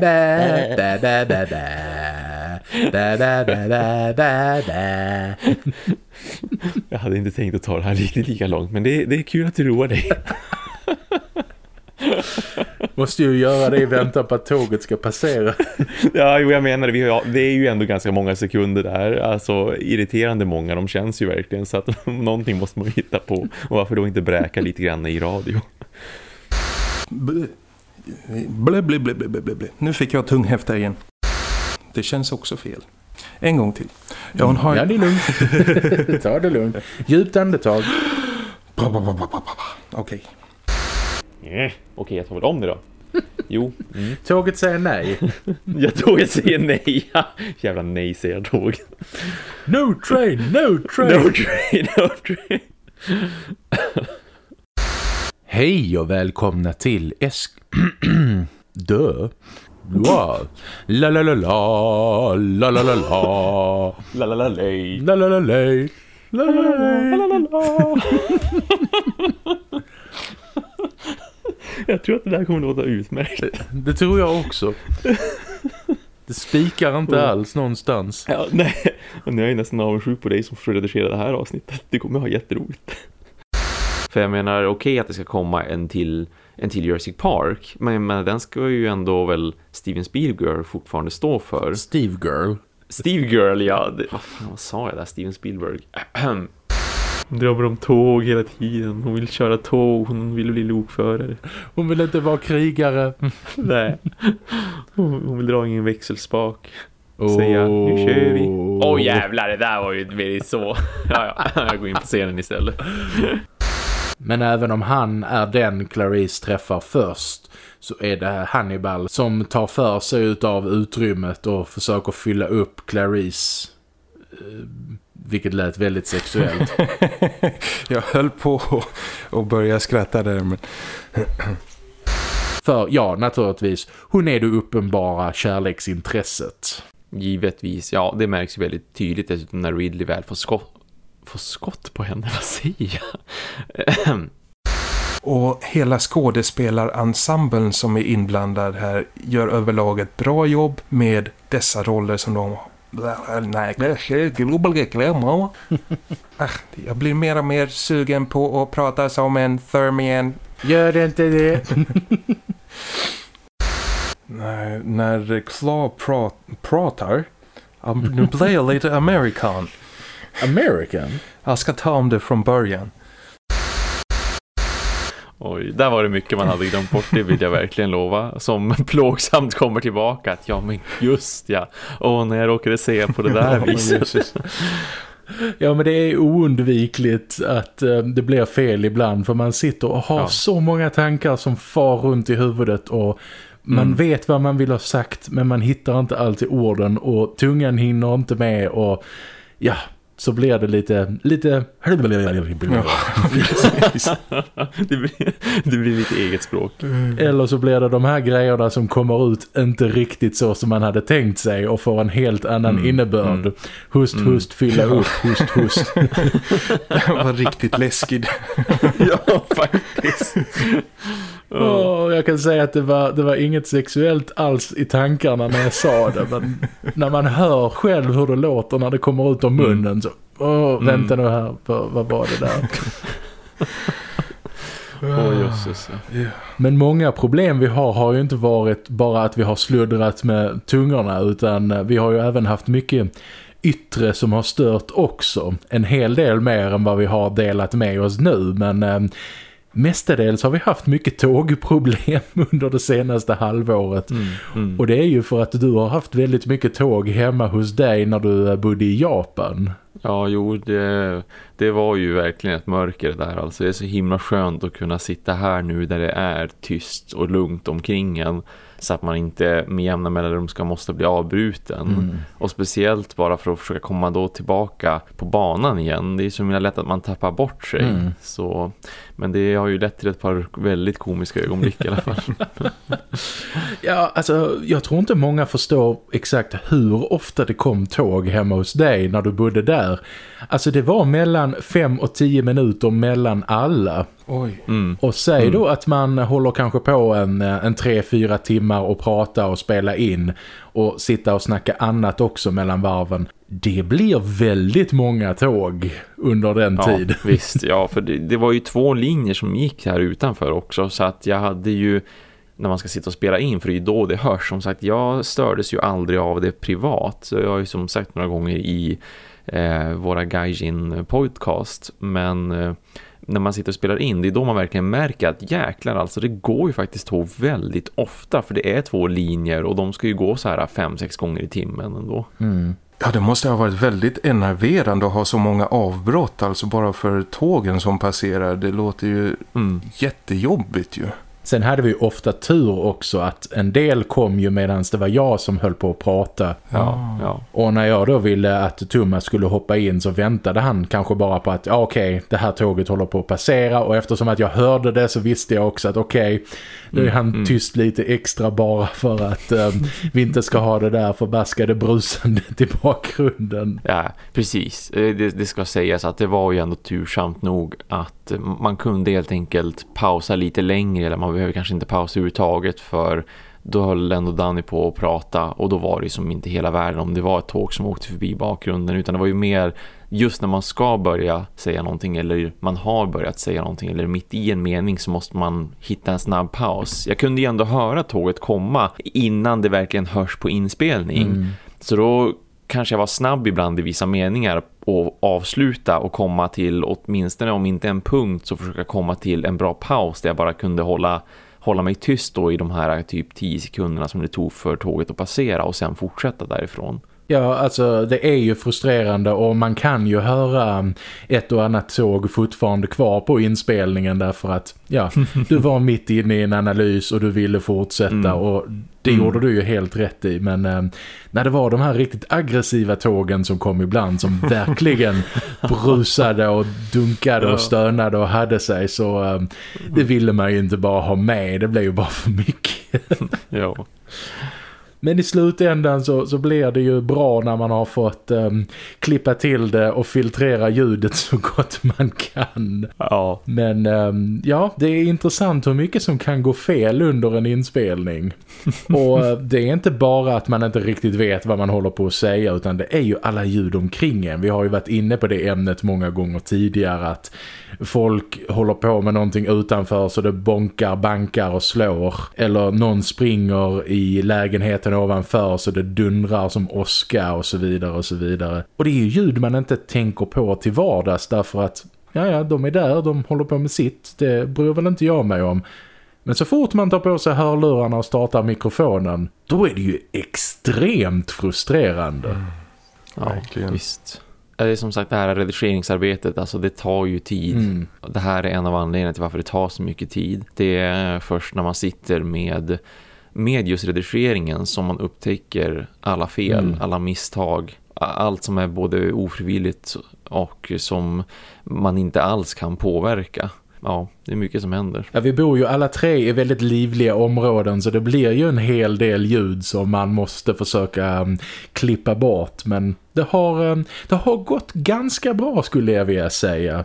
bä, bä, bä, bä, bä. Bä, bä, bä, bä, bä, bä. Jag hade inte tänkt att ta det här riktigt lika långt, men det, det är kul att du roar dig. Måste ju göra det i väntan på att tåget ska passera. ja, jo, jag menar det. det är ju ändå ganska många sekunder där. Alltså irriterande många, de känns ju verkligen. Så att någonting måste man hitta på. Och varför då inte bräka lite grann i radio? Blä, blä, blä, blä, blä, blä. Nu fick jag tunghäfta igen. Det känns också fel. En gång till. Ja, hon har... ja det är lugnt. Ta det lugnt. Djupt andetag. Okej. Okay. Okej, okay, jag tar väl om det då. Jo. Mm. Tåget säger nej. ja, tåget säger nej. Jävla nej säger tåg. No train, no train. No train, no train. Hej och välkomna till Esk... Dö. Wow. La la la la la la la la la la la lej la la la lej la la la la la la Jag tror att det där kommer låta utmärkt. Det, det tror jag också. Det spikar inte alls någonstans. Ja, nej. Och nu är jag nästan avundsjuk på dig som får redigera det här avsnittet. Det kommer ha jätteroligt. För jag menar, okej okay att det ska komma en till, en till Jurassic Park. Men, men den ska ju ändå väl Steven Spielberg fortfarande stå för. Steve Girl. Steve Girl, ja. Det, vad, fan, vad sa jag där? Steven Spielberg. Hon drömmer om tåg hela tiden. Hon vill köra tåg. Hon vill bli lokförare. Hon vill inte vara krigare. Nej. Hon vill dra in en växelspak. Och säga, nu kör vi. Åh oh, jävlar, det där var ju väldigt så. Ja, ja, jag går in på scenen istället. Men även om han är den Clarice träffar först så är det Hannibal som tar för sig av utrymmet och försöker fylla upp Clarice eh, vilket lät väldigt sexuellt. jag höll på att börja skratta där. Men... För ja, naturligtvis, hon är det uppenbara kärleksintresset. Givetvis, ja det märks väldigt tydligt dessutom när Ridley väl får skott, får skott på henne, vad säger jag? Och hela skådespelarensemblen som är inblandad här gör överlag ett bra jobb med dessa roller som de Nej, global reklam. Jag blir mer och mer sugen på att prata som en Thermian. Gör inte det. Nej, när Claw prat, pratar nu blir jag lite American. American? Jag ska ta om det från början. Oj, där var det mycket man hade glömt bort, det vill jag verkligen lova. Som plågsamt kommer tillbaka att ja men just ja. Åh, när jag råkade se på det där viset. Ja men det är oundvikligt att uh, det blir fel ibland för man sitter och har ja. så många tankar som far runt i huvudet och man mm. vet vad man vill ha sagt men man hittar inte alltid orden och tungan hinner inte med och ja, så blir det lite lite det, blir, det blir lite eget språk. Eller så blir det de här grejerna som kommer ut inte riktigt så som man hade tänkt sig och får en helt annan mm. innebörd. Mm. Hust, mm. hust, fylla upp, hust, hust. det var riktigt läskigt. ja, faktiskt. Oh. jag kan säga att det var, det var inget sexuellt alls i tankarna när jag sa det. Men när man hör själv hur det låter när det kommer ut ur munnen mm. Så... Åh, oh, vänta mm. nu här. På, vad var det där? Oh, Jesus, ja. Men många problem vi har har ju inte varit bara att vi har sluddrat med tungorna utan vi har ju även haft mycket yttre som har stört också. En hel del mer än vad vi har delat med oss nu men eh, Mestadels har vi haft mycket tågproblem under det senaste halvåret. Mm, mm. Och det är ju för att du har haft väldigt mycket tåg hemma hos dig när du bodde i Japan. Ja, jo, det, det var ju verkligen ett mörker där. Alltså det är så himla skönt att kunna sitta här nu där det är tyst och lugnt omkring en så att man inte med jämna mellanrum ska måste bli avbruten. Mm. Och speciellt bara för att försöka komma då tillbaka på banan igen. Det är så lätt att man tappar bort sig. Mm. Så, men det har ju lett till ett par väldigt komiska ögonblick i alla fall. ja, alltså jag tror inte många förstår exakt hur ofta det kom tåg hemma hos dig när du bodde där. Alltså det var mellan fem och tio minuter mellan alla. Oj. Mm. Och säg mm. då att man håller kanske på en, en tre, fyra timmar och prata och spela in och sitta och snacka annat också mellan varven. Det blir väldigt många tåg under den ja, tid. Visst, ja för det, det var ju två linjer som gick här utanför också så att jag hade ju när man ska sitta och spela in för det är då det hörs. Som sagt, jag stördes ju aldrig av det privat. Så jag har ju som sagt några gånger i eh, våra Gaijin podcast. Men eh, när man sitter och spelar in, det är då man verkligen märker att jäklar alltså, det går ju faktiskt tåg väldigt ofta. För det är två linjer och de ska ju gå så här fem, sex gånger i timmen ändå. Mm. Ja, det måste ha varit väldigt enerverande att ha så många avbrott, alltså bara för tågen som passerar. Det låter ju mm. jättejobbigt ju. Sen hade vi ofta tur också att en del kom ju medan det var jag som höll på att prata. Ja, ja. Och när jag då ville att Thomas skulle hoppa in så väntade han kanske bara på att ja, okej, okay, det här tåget håller på att passera. Och eftersom att jag hörde det så visste jag också att okej, okay, nu är mm, han mm, tyst lite extra bara för att um, vi inte ska ha det där förbaskade brusandet i bakgrunden. Ja, precis. Eh, det, det ska sägas att det var ju ändå tursamt nog att man kunde helt enkelt pausa lite längre eller man behöver kanske inte pausa överhuvudtaget för då höll ändå Danny på att prata och då var det som inte hela världen om det var ett tåg som åkte förbi bakgrunden utan det var ju mer just när man ska börja säga någonting eller man har börjat säga någonting eller mitt i en mening så måste man hitta en snabb paus. Jag kunde ju ändå höra tåget komma innan det verkligen hörs på inspelning. Mm. Så då kanske jag var snabb ibland i vissa meningar och avsluta och komma till åtminstone om inte en punkt så försöka komma till en bra paus där jag bara kunde hålla hålla mig tyst då i de här typ 10 sekunderna som det tog för tåget att passera och sen fortsätta därifrån. Ja, alltså det är ju frustrerande och man kan ju höra ett och annat tåg fortfarande kvar på inspelningen därför att ja, du var mitt inne i en analys och du ville fortsätta mm. och det mm. gjorde du ju helt rätt i men eh, när det var de här riktigt aggressiva tågen som kom ibland som verkligen brusade och dunkade och stönade och hade sig så eh, det ville man ju inte bara ha med, det blev ju bara för mycket. ja. Men i slutändan så, så blir det ju bra när man har fått um, klippa till det och filtrera ljudet så gott man kan. Ja. Men um, ja, det är intressant hur mycket som kan gå fel under en inspelning. och uh, det är inte bara att man inte riktigt vet vad man håller på att säga utan det är ju alla ljud omkring en. Vi har ju varit inne på det ämnet många gånger tidigare att folk håller på med någonting utanför så det bonkar, bankar och slår. Eller någon springer i lägenheten ovanför så det dundrar som åska och så vidare och så vidare. Och det är ju ljud man inte tänker på till vardags därför att ja, ja, de är där, de håller på med sitt. Det bryr väl inte jag mig om. Men så fort man tar på sig hörlurarna och startar mikrofonen, då är det ju extremt frustrerande. Mm. Ja, Verkligen. visst det är som sagt det här redigeringsarbetet, alltså det tar ju tid. Mm. Det här är en av anledningarna till varför det tar så mycket tid. Det är först när man sitter med, med just redigeringen som man upptäcker alla fel, mm. alla misstag. Allt som är både ofrivilligt och som man inte alls kan påverka ja, det är mycket som händer. Ja, vi bor ju alla tre i väldigt livliga områden så det blir ju en hel del ljud som man måste försöka um, klippa bort. Men det har, um, det har gått ganska bra skulle jag vilja säga.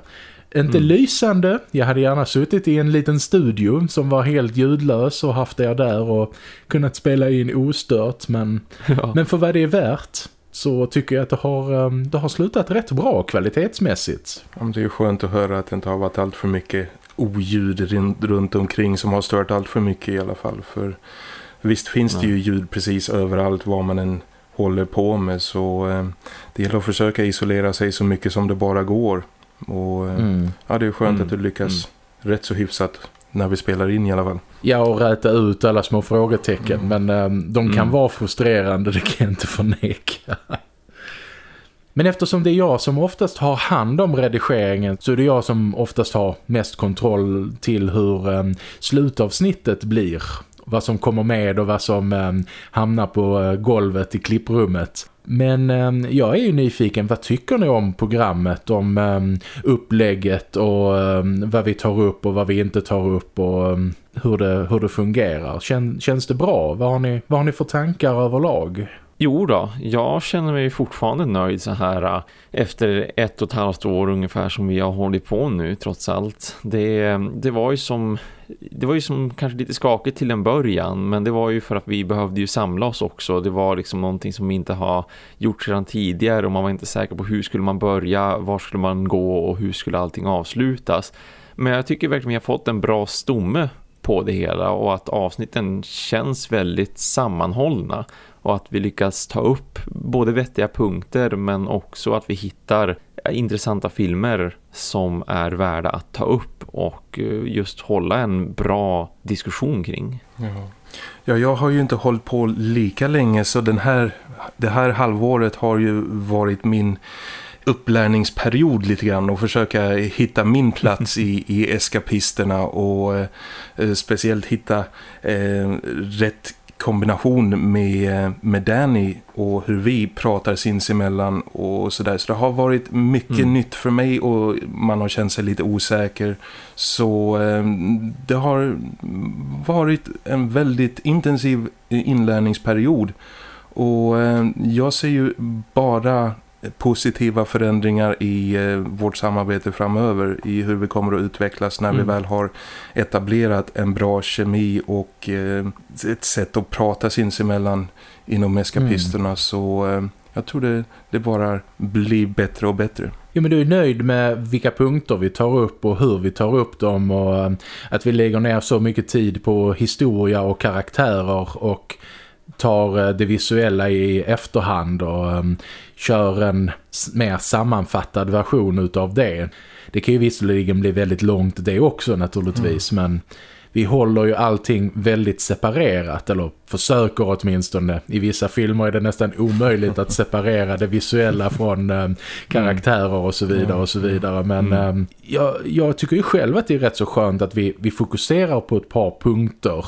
Inte mm. lysande, jag hade gärna suttit i en liten studio som var helt ljudlös och haft er där och kunnat spela in ostört. Men, ja. men för vad det är värt så tycker jag att det har, um, det har slutat rätt bra kvalitetsmässigt. Ja, det är ju skönt att höra att det inte har varit allt för mycket oljud runt omkring som har stört allt för mycket i alla fall. För visst finns det ju ljud precis överallt vad man än håller på med så eh, det gäller att försöka isolera sig så mycket som det bara går. Och eh, mm. ja, det är skönt mm. att du lyckas mm. rätt så hyfsat när vi spelar in i alla fall. Ja, och räta ut alla små frågetecken. Mm. Men um, de kan mm. vara frustrerande, det kan jag inte förneka. Men eftersom det är jag som oftast har hand om redigeringen så är det jag som oftast har mest kontroll till hur um, slutavsnittet blir. Vad som kommer med och vad som eh, hamnar på eh, golvet i klipprummet. Men eh, jag är ju nyfiken, vad tycker ni om programmet? Om eh, upplägget och eh, vad vi tar upp och vad vi inte tar upp och ehm, hur, det, hur det fungerar. Kän, känns det bra? Vad har, ni, vad har ni för tankar överlag? Jo då, jag känner mig fortfarande nöjd så här äh, efter ett och ett halvt år ungefär som vi har hållit på nu trots allt. Det, det var ju som det var ju som kanske lite skakigt till en början men det var ju för att vi behövde ju samla oss också. Det var liksom någonting som vi inte har gjort sedan tidigare och man var inte säker på hur skulle man börja, var skulle man gå och hur skulle allting avslutas. Men jag tycker verkligen vi har fått en bra stomme på det hela och att avsnitten känns väldigt sammanhållna och att vi lyckas ta upp både vettiga punkter men också att vi hittar intressanta filmer som är värda att ta upp och eh, just hålla en bra diskussion kring. Ja. ja, jag har ju inte hållit på lika länge så den här, det här halvåret har ju varit min upplärningsperiod lite grann och försöka hitta min plats i, i eskapisterna och eh, speciellt hitta eh, rätt kombination med, med Danny och hur vi pratar sinsemellan och sådär. Så det har varit mycket mm. nytt för mig och man har känt sig lite osäker. Så eh, det har varit en väldigt intensiv inlärningsperiod. Och eh, jag ser ju bara positiva förändringar i eh, vårt samarbete framöver i hur vi kommer att utvecklas när mm. vi väl har etablerat en bra kemi och eh, ett sätt att prata sinsemellan inom eskapisterna mm. så eh, jag tror det, det bara blir bättre och bättre. Jo men du är nöjd med vilka punkter vi tar upp och hur vi tar upp dem och att vi lägger ner så mycket tid på historia och karaktärer och tar eh, det visuella i efterhand och um, kör en mer sammanfattad version utav det. Det kan ju visserligen bli väldigt långt det också naturligtvis mm. men vi håller ju allting väldigt separerat eller försöker åtminstone. I vissa filmer är det nästan omöjligt att separera det visuella från eh, karaktärer och så vidare och så vidare. Men mm. eh, jag, jag, tycker ju själv att det är rätt så skönt att vi, vi fokuserar på ett par punkter.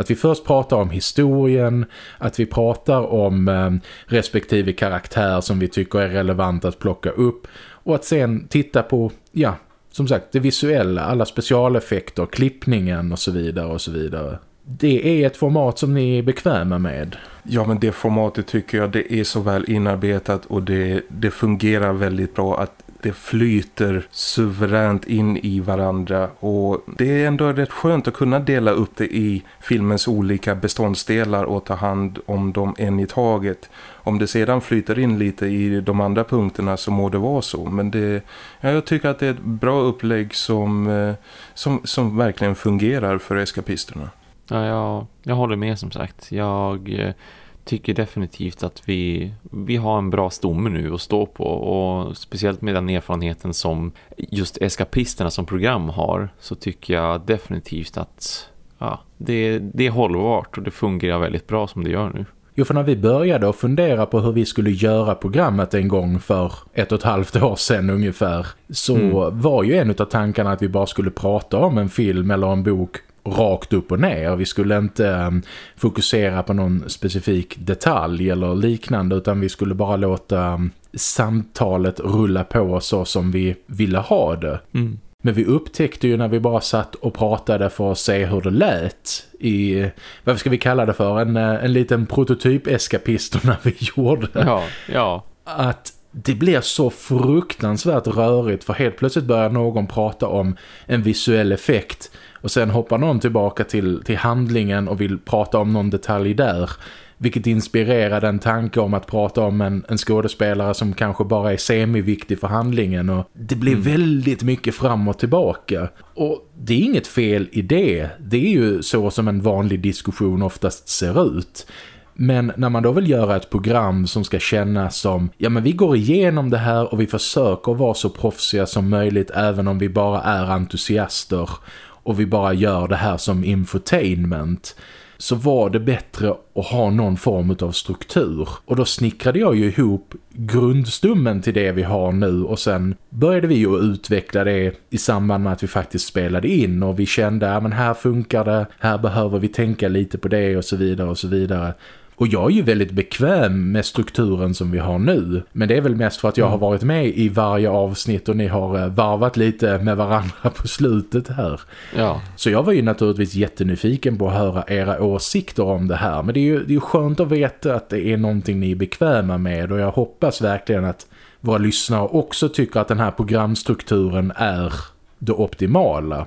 Att vi först pratar om historien, att vi pratar om eh, respektive karaktär som vi tycker är relevant att plocka upp och att sen titta på, ja, som sagt, det visuella, alla specialeffekter, klippningen och så vidare och så vidare. Det är ett format som ni är bekväma med. Ja men det formatet tycker jag det är så väl inarbetat och det, det fungerar väldigt bra att det flyter suveränt in i varandra och det är ändå rätt skönt att kunna dela upp det i filmens olika beståndsdelar och ta hand om dem en i taget. Om det sedan flyter in lite i de andra punkterna så må det vara så. Men det, ja, jag tycker att det är ett bra upplägg som, eh, som, som verkligen fungerar för eskapisterna. Ja, jag, jag håller med som sagt. Jag eh, tycker definitivt att vi, vi har en bra stomme nu att stå på och speciellt med den erfarenheten som just eskapisterna som program har så tycker jag definitivt att ja, det, det är hållbart och det fungerar väldigt bra som det gör nu. Jo, för när vi började att fundera på hur vi skulle göra programmet en gång för ett och ett halvt år sedan ungefär så mm. var ju en av tankarna att vi bara skulle prata om en film eller en bok rakt upp och ner. Vi skulle inte um, fokusera på någon specifik detalj eller liknande utan vi skulle bara låta um, samtalet rulla på så som vi ville ha det. Mm. Men vi upptäckte ju när vi bara satt och pratade för att se hur det lät i, vad ska vi kalla det för, en, eh, en liten prototyp-eskapisterna vi gjorde. Ja, ja. Att det blir så fruktansvärt rörigt för helt plötsligt börjar någon prata om en visuell effekt och sen hoppar någon tillbaka till, till handlingen och vill prata om någon detalj där. Vilket inspirerar en tanke om att prata om en, en skådespelare som kanske bara är semiviktig för handlingen. Och det blir mm. väldigt mycket fram och tillbaka. Och det är inget fel i det. Det är ju så som en vanlig diskussion oftast ser ut. Men när man då vill göra ett program som ska kännas som ja men vi går igenom det här och vi försöker vara så proffsiga som möjligt även om vi bara är entusiaster och vi bara gör det här som infotainment så var det bättre att ha någon form av struktur. Och då snickrade jag ju ihop grundstummen till det vi har nu och sen började vi ju utveckla det i samband med att vi faktiskt spelade in och vi kände att ja, här funkar det, här behöver vi tänka lite på det och så vidare och så vidare. Och jag är ju väldigt bekväm med strukturen som vi har nu. Men det är väl mest för att jag har mm. varit med i varje avsnitt och ni har eh, varvat lite med varandra på slutet här. Ja. Så jag var ju naturligtvis jättenyfiken på att höra era åsikter om det här. Men det är ju, det är ju skönt att veta att det är någonting ni är bekväma med och jag hoppas verkligen att våra lyssnare också tycker att den här programstrukturen är det optimala.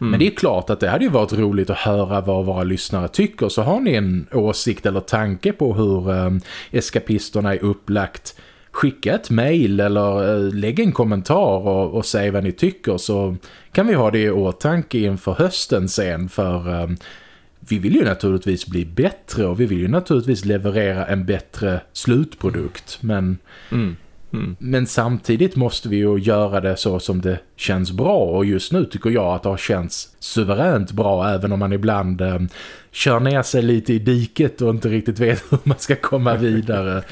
Mm. Men det är klart att det hade ju varit roligt att höra vad våra lyssnare tycker. Så har ni en åsikt eller tanke på hur eh, eskapisterna är upplagt skicka ett mejl eller eh, lägg en kommentar och, och säg vad ni tycker så kan vi ha det i åtanke inför hösten sen för eh, vi vill ju naturligtvis bli bättre och vi vill ju naturligtvis leverera en bättre slutprodukt men mm. Mm. Men samtidigt måste vi ju göra det så som det känns bra och just nu tycker jag att det har känts suveränt bra även om man ibland eh, kör ner sig lite i diket och inte riktigt vet hur man ska komma vidare.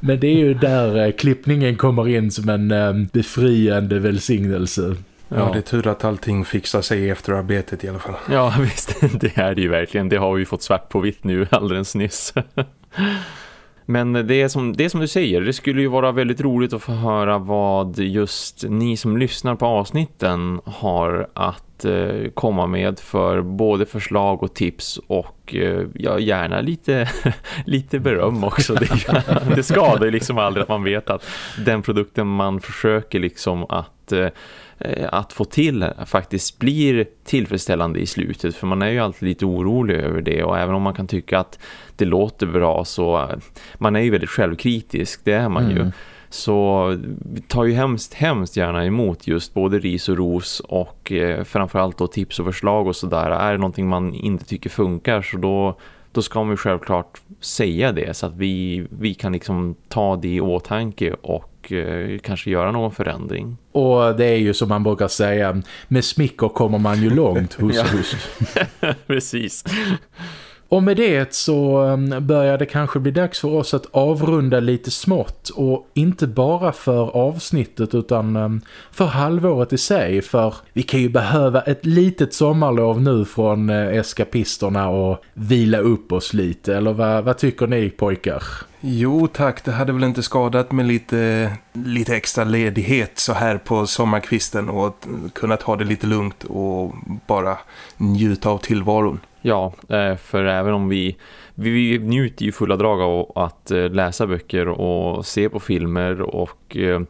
Men det är ju där eh, klippningen kommer in som en eh, befriande välsignelse. Ja. ja, det är tur att allting fixar sig i efterarbetet i alla fall. Ja, visst. Det är det ju verkligen. Det har vi fått svart på vitt nu alldeles nyss. Men det är, som, det är som du säger, det skulle ju vara väldigt roligt att få höra vad just ni som lyssnar på avsnitten har att eh, komma med för både förslag och tips och eh, ja, gärna lite, lite beröm också. Det, det skadar ju liksom aldrig att man vet att den produkten man försöker liksom att eh, att få till faktiskt blir tillfredsställande i slutet för man är ju alltid lite orolig över det och även om man kan tycka att det låter bra så man är ju väldigt självkritisk, det är man mm. ju så tar ju hemskt, hemskt gärna emot just både ris och ros och eh, framförallt då tips och förslag och sådär. Är det någonting man inte tycker funkar så då, då ska man ju självklart säga det så att vi, vi kan liksom ta det i åtanke och eh, kanske göra någon förändring. Och det är ju som man brukar säga, med smicker kommer man ju långt hos hus. Precis. Och med det så um, börjar det kanske bli dags för oss att avrunda lite smått och inte bara för avsnittet utan um, för halvåret i sig för vi kan ju behöva ett litet sommarlov nu från eh, eskapisterna och vila upp oss lite eller vad, vad tycker ni pojkar? Jo tack, det hade väl inte skadat med lite, lite extra ledighet så här på sommarkvisten och kunna ta det lite lugnt och bara njuta av tillvaron. Ja, eh, för även om vi, vi njuter ju fulla drag av att eh, läsa böcker och se på filmer och eh,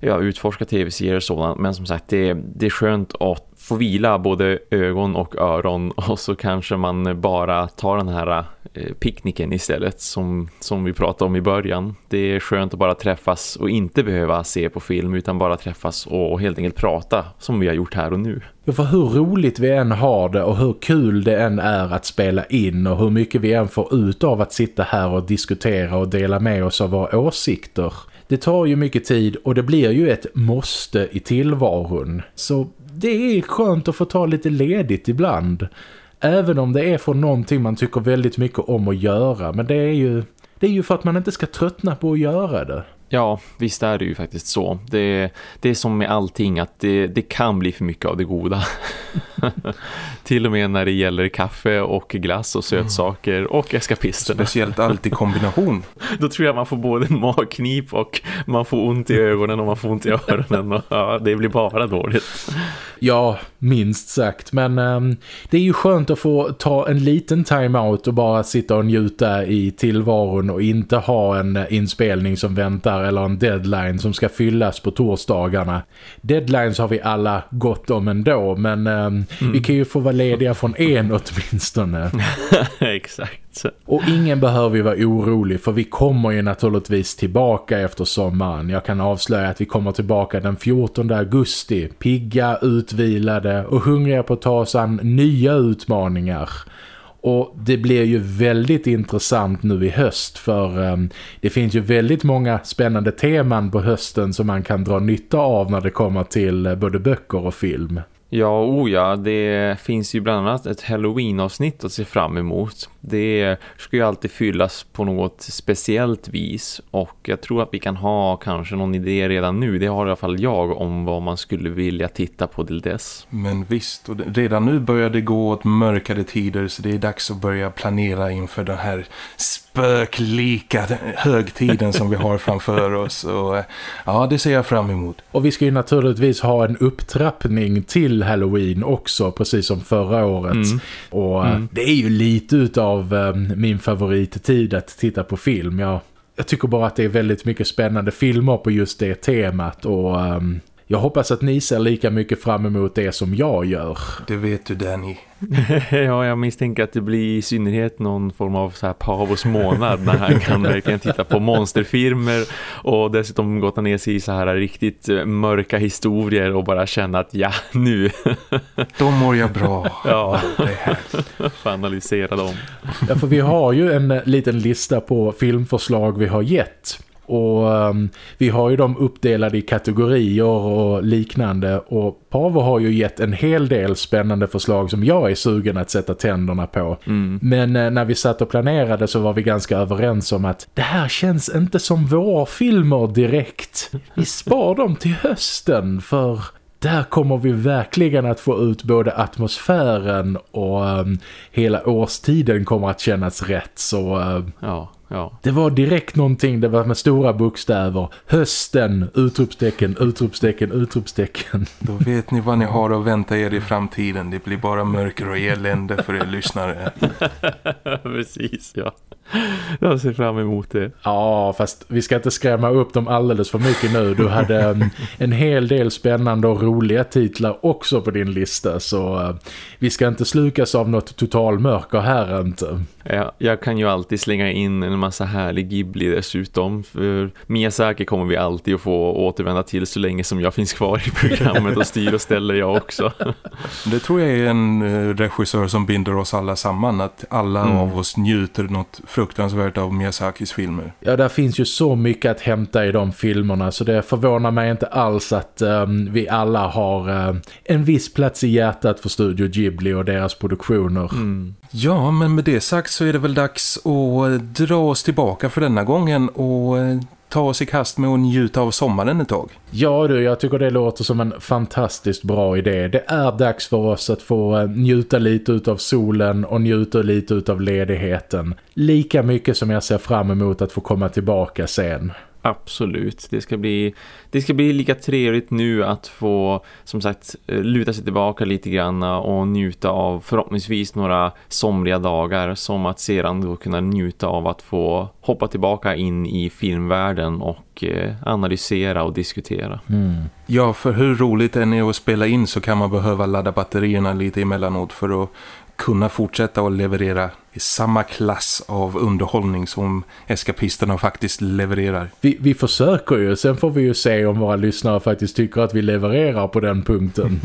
ja, utforska tv-serier och sådant. Men som sagt, det, det är skönt att få vila både ögon och öron och så kanske man bara tar den här eh, picknicken istället som, som vi pratade om i början. Det är skönt att bara träffas och inte behöva se på film utan bara träffas och helt enkelt prata som vi har gjort här och nu. Ja, för hur roligt vi än har det och hur kul det än är att spela in och hur mycket vi än får ut av att sitta här och diskutera och dela med oss av våra åsikter. Det tar ju mycket tid och det blir ju ett måste i tillvaron. Så det är skönt att få ta lite ledigt ibland. Även om det är för någonting man tycker väldigt mycket om att göra. Men det är ju, det är ju för att man inte ska tröttna på att göra det. Ja, visst är det ju faktiskt så. Det, det är som med allting att det, det kan bli för mycket av det goda. Till och med när det gäller kaffe och glass och sötsaker och eskapisterna. Speciellt allt i kombination. Då tror jag man får både magknip och man får ont i ögonen och man får ont i öronen. Och, ja, det blir bara dåligt. Ja, minst sagt. Men um, det är ju skönt att få ta en liten time-out och bara sitta och njuta i tillvaron och inte ha en inspelning som väntar eller en deadline som ska fyllas på torsdagarna. Deadlines har vi alla gott om ändå, men um, mm. vi kan ju få vara lediga från en åtminstone. Exakt. Och ingen behöver ju vara orolig för vi kommer ju naturligtvis tillbaka efter sommaren. Jag kan avslöja att vi kommer tillbaka den 14 augusti. Pigga, utvilade och hungriga på att ta oss an nya utmaningar. Och det blir ju väldigt intressant nu i höst för um, det finns ju väldigt många spännande teman på hösten som man kan dra nytta av när det kommer till eh, både böcker och film. Ja, oh ja, det finns ju bland annat ett Halloween-avsnitt att se fram emot. Det ska ju alltid fyllas på något speciellt vis och jag tror att vi kan ha kanske någon idé redan nu. Det har i alla fall jag om vad man skulle vilja titta på till dess. Men visst, och redan nu börjar det gå åt mörkare tider så det är dags att börja planera inför den här spöklika högtiden som vi har framför oss. Och, ja, det ser jag fram emot. Och vi ska ju naturligtvis ha en upptrappning till Halloween också, precis som förra året. Mm. Och mm. det är ju lite utav um, min favorittid att titta på film. Jag, jag tycker bara att det är väldigt mycket spännande filmer på just det temat och... Um, jag hoppas att ni ser lika mycket fram emot det som jag gör. Det vet du Danny. ja, jag misstänker att det blir i synnerhet någon form av så här Pavos månad när han kan verkligen titta på monsterfilmer och dessutom gotta ner sig i så här riktigt eh, mörka historier och bara känna att ja, nu. Då mår jag bra. Ja, det Få analysera dem. Ja, för vi har ju en eh, liten lista på filmförslag vi har gett. Och um, vi har ju dem uppdelade i kategorier och liknande och Pavo har ju gett en hel del spännande förslag som jag är sugen att sätta tänderna på. Mm. Men eh, när vi satt och planerade så var vi ganska överens om att det här känns inte som våra filmer direkt. Vi spar dem till hösten för där kommer vi verkligen att få ut både atmosfären och um, hela årstiden kommer att kännas rätt. Så uh, ja. Ja. Det var direkt någonting, det var med stora bokstäver. Hösten, utropstecken, utropstecken, utropstecken. Då vet ni vad ni har att vänta er i framtiden. Det blir bara mörker och elände för er lyssnare. Precis, ja. Jag ser fram emot det. Ja, fast vi ska inte skrämma upp dem alldeles för mycket nu. Du hade um, en hel del spännande och roliga titlar också på din lista. Så uh, vi ska inte slukas av något total mörker här inte. Ja, jag kan ju alltid slänga in en massa härlig Ghibli dessutom. För Miyazaki kommer vi alltid att få återvända till så länge som jag finns kvar i programmet och styr och ställer jag också. Det tror jag är en eh, regissör som binder oss alla samman. Att alla mm. av oss njuter något fruktansvärt av Miyazakis filmer. Ja, där finns ju så mycket att hämta i de filmerna så det förvånar mig inte alls att um, vi alla har uh, en viss plats i hjärtat för Studio Ghibli och deras produktioner. Mm. Ja, men med det sagt så är det väl dags att eh, dra oss tillbaka för denna gången och eh, ta oss i kast med att njuta av sommaren ett tag. Ja du, jag tycker det låter som en fantastiskt bra idé. Det är dags för oss att få eh, njuta lite av solen och njuta lite av ledigheten. Lika mycket som jag ser fram emot att få komma tillbaka sen. Absolut. Det ska bli det ska bli lika trevligt nu att få som sagt eh, luta sig tillbaka lite grann och njuta av förhoppningsvis några somriga dagar som att sedan då kunna njuta av att få hoppa tillbaka in i filmvärlden och eh, analysera och diskutera. Mm. Ja, för hur roligt det är att spela in så kan man behöva ladda batterierna lite emellanåt för att kunna fortsätta att leverera i samma klass av underhållning som eskapisterna faktiskt levererar. Vi, vi försöker ju, sen får vi ju se om våra lyssnare faktiskt tycker att vi levererar på den punkten.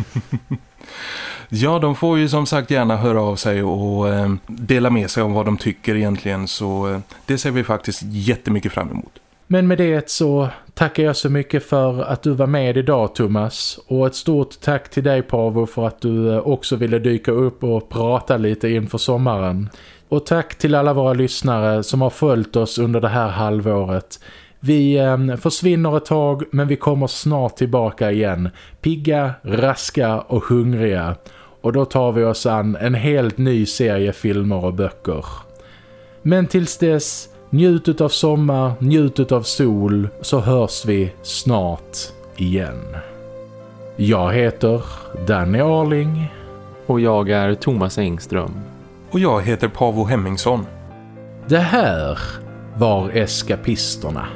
ja, de får ju som sagt gärna höra av sig och eh, dela med sig om vad de tycker egentligen så eh, det ser vi faktiskt jättemycket fram emot. Men med det så tackar jag så mycket för att du var med idag Thomas. Och ett stort tack till dig Pavo för att du eh, också ville dyka upp och prata lite inför sommaren. Och tack till alla våra lyssnare som har följt oss under det här halvåret. Vi eh, försvinner ett tag men vi kommer snart tillbaka igen. Pigga, raska och hungriga. Och då tar vi oss an en helt ny serie filmer och böcker. Men tills dess Njut av sommar, njut av sol så hörs vi snart igen. Jag heter Danny Arling. Och jag är Thomas Engström. Och jag heter Pavo Hemmingsson. Det här var Eskapisterna.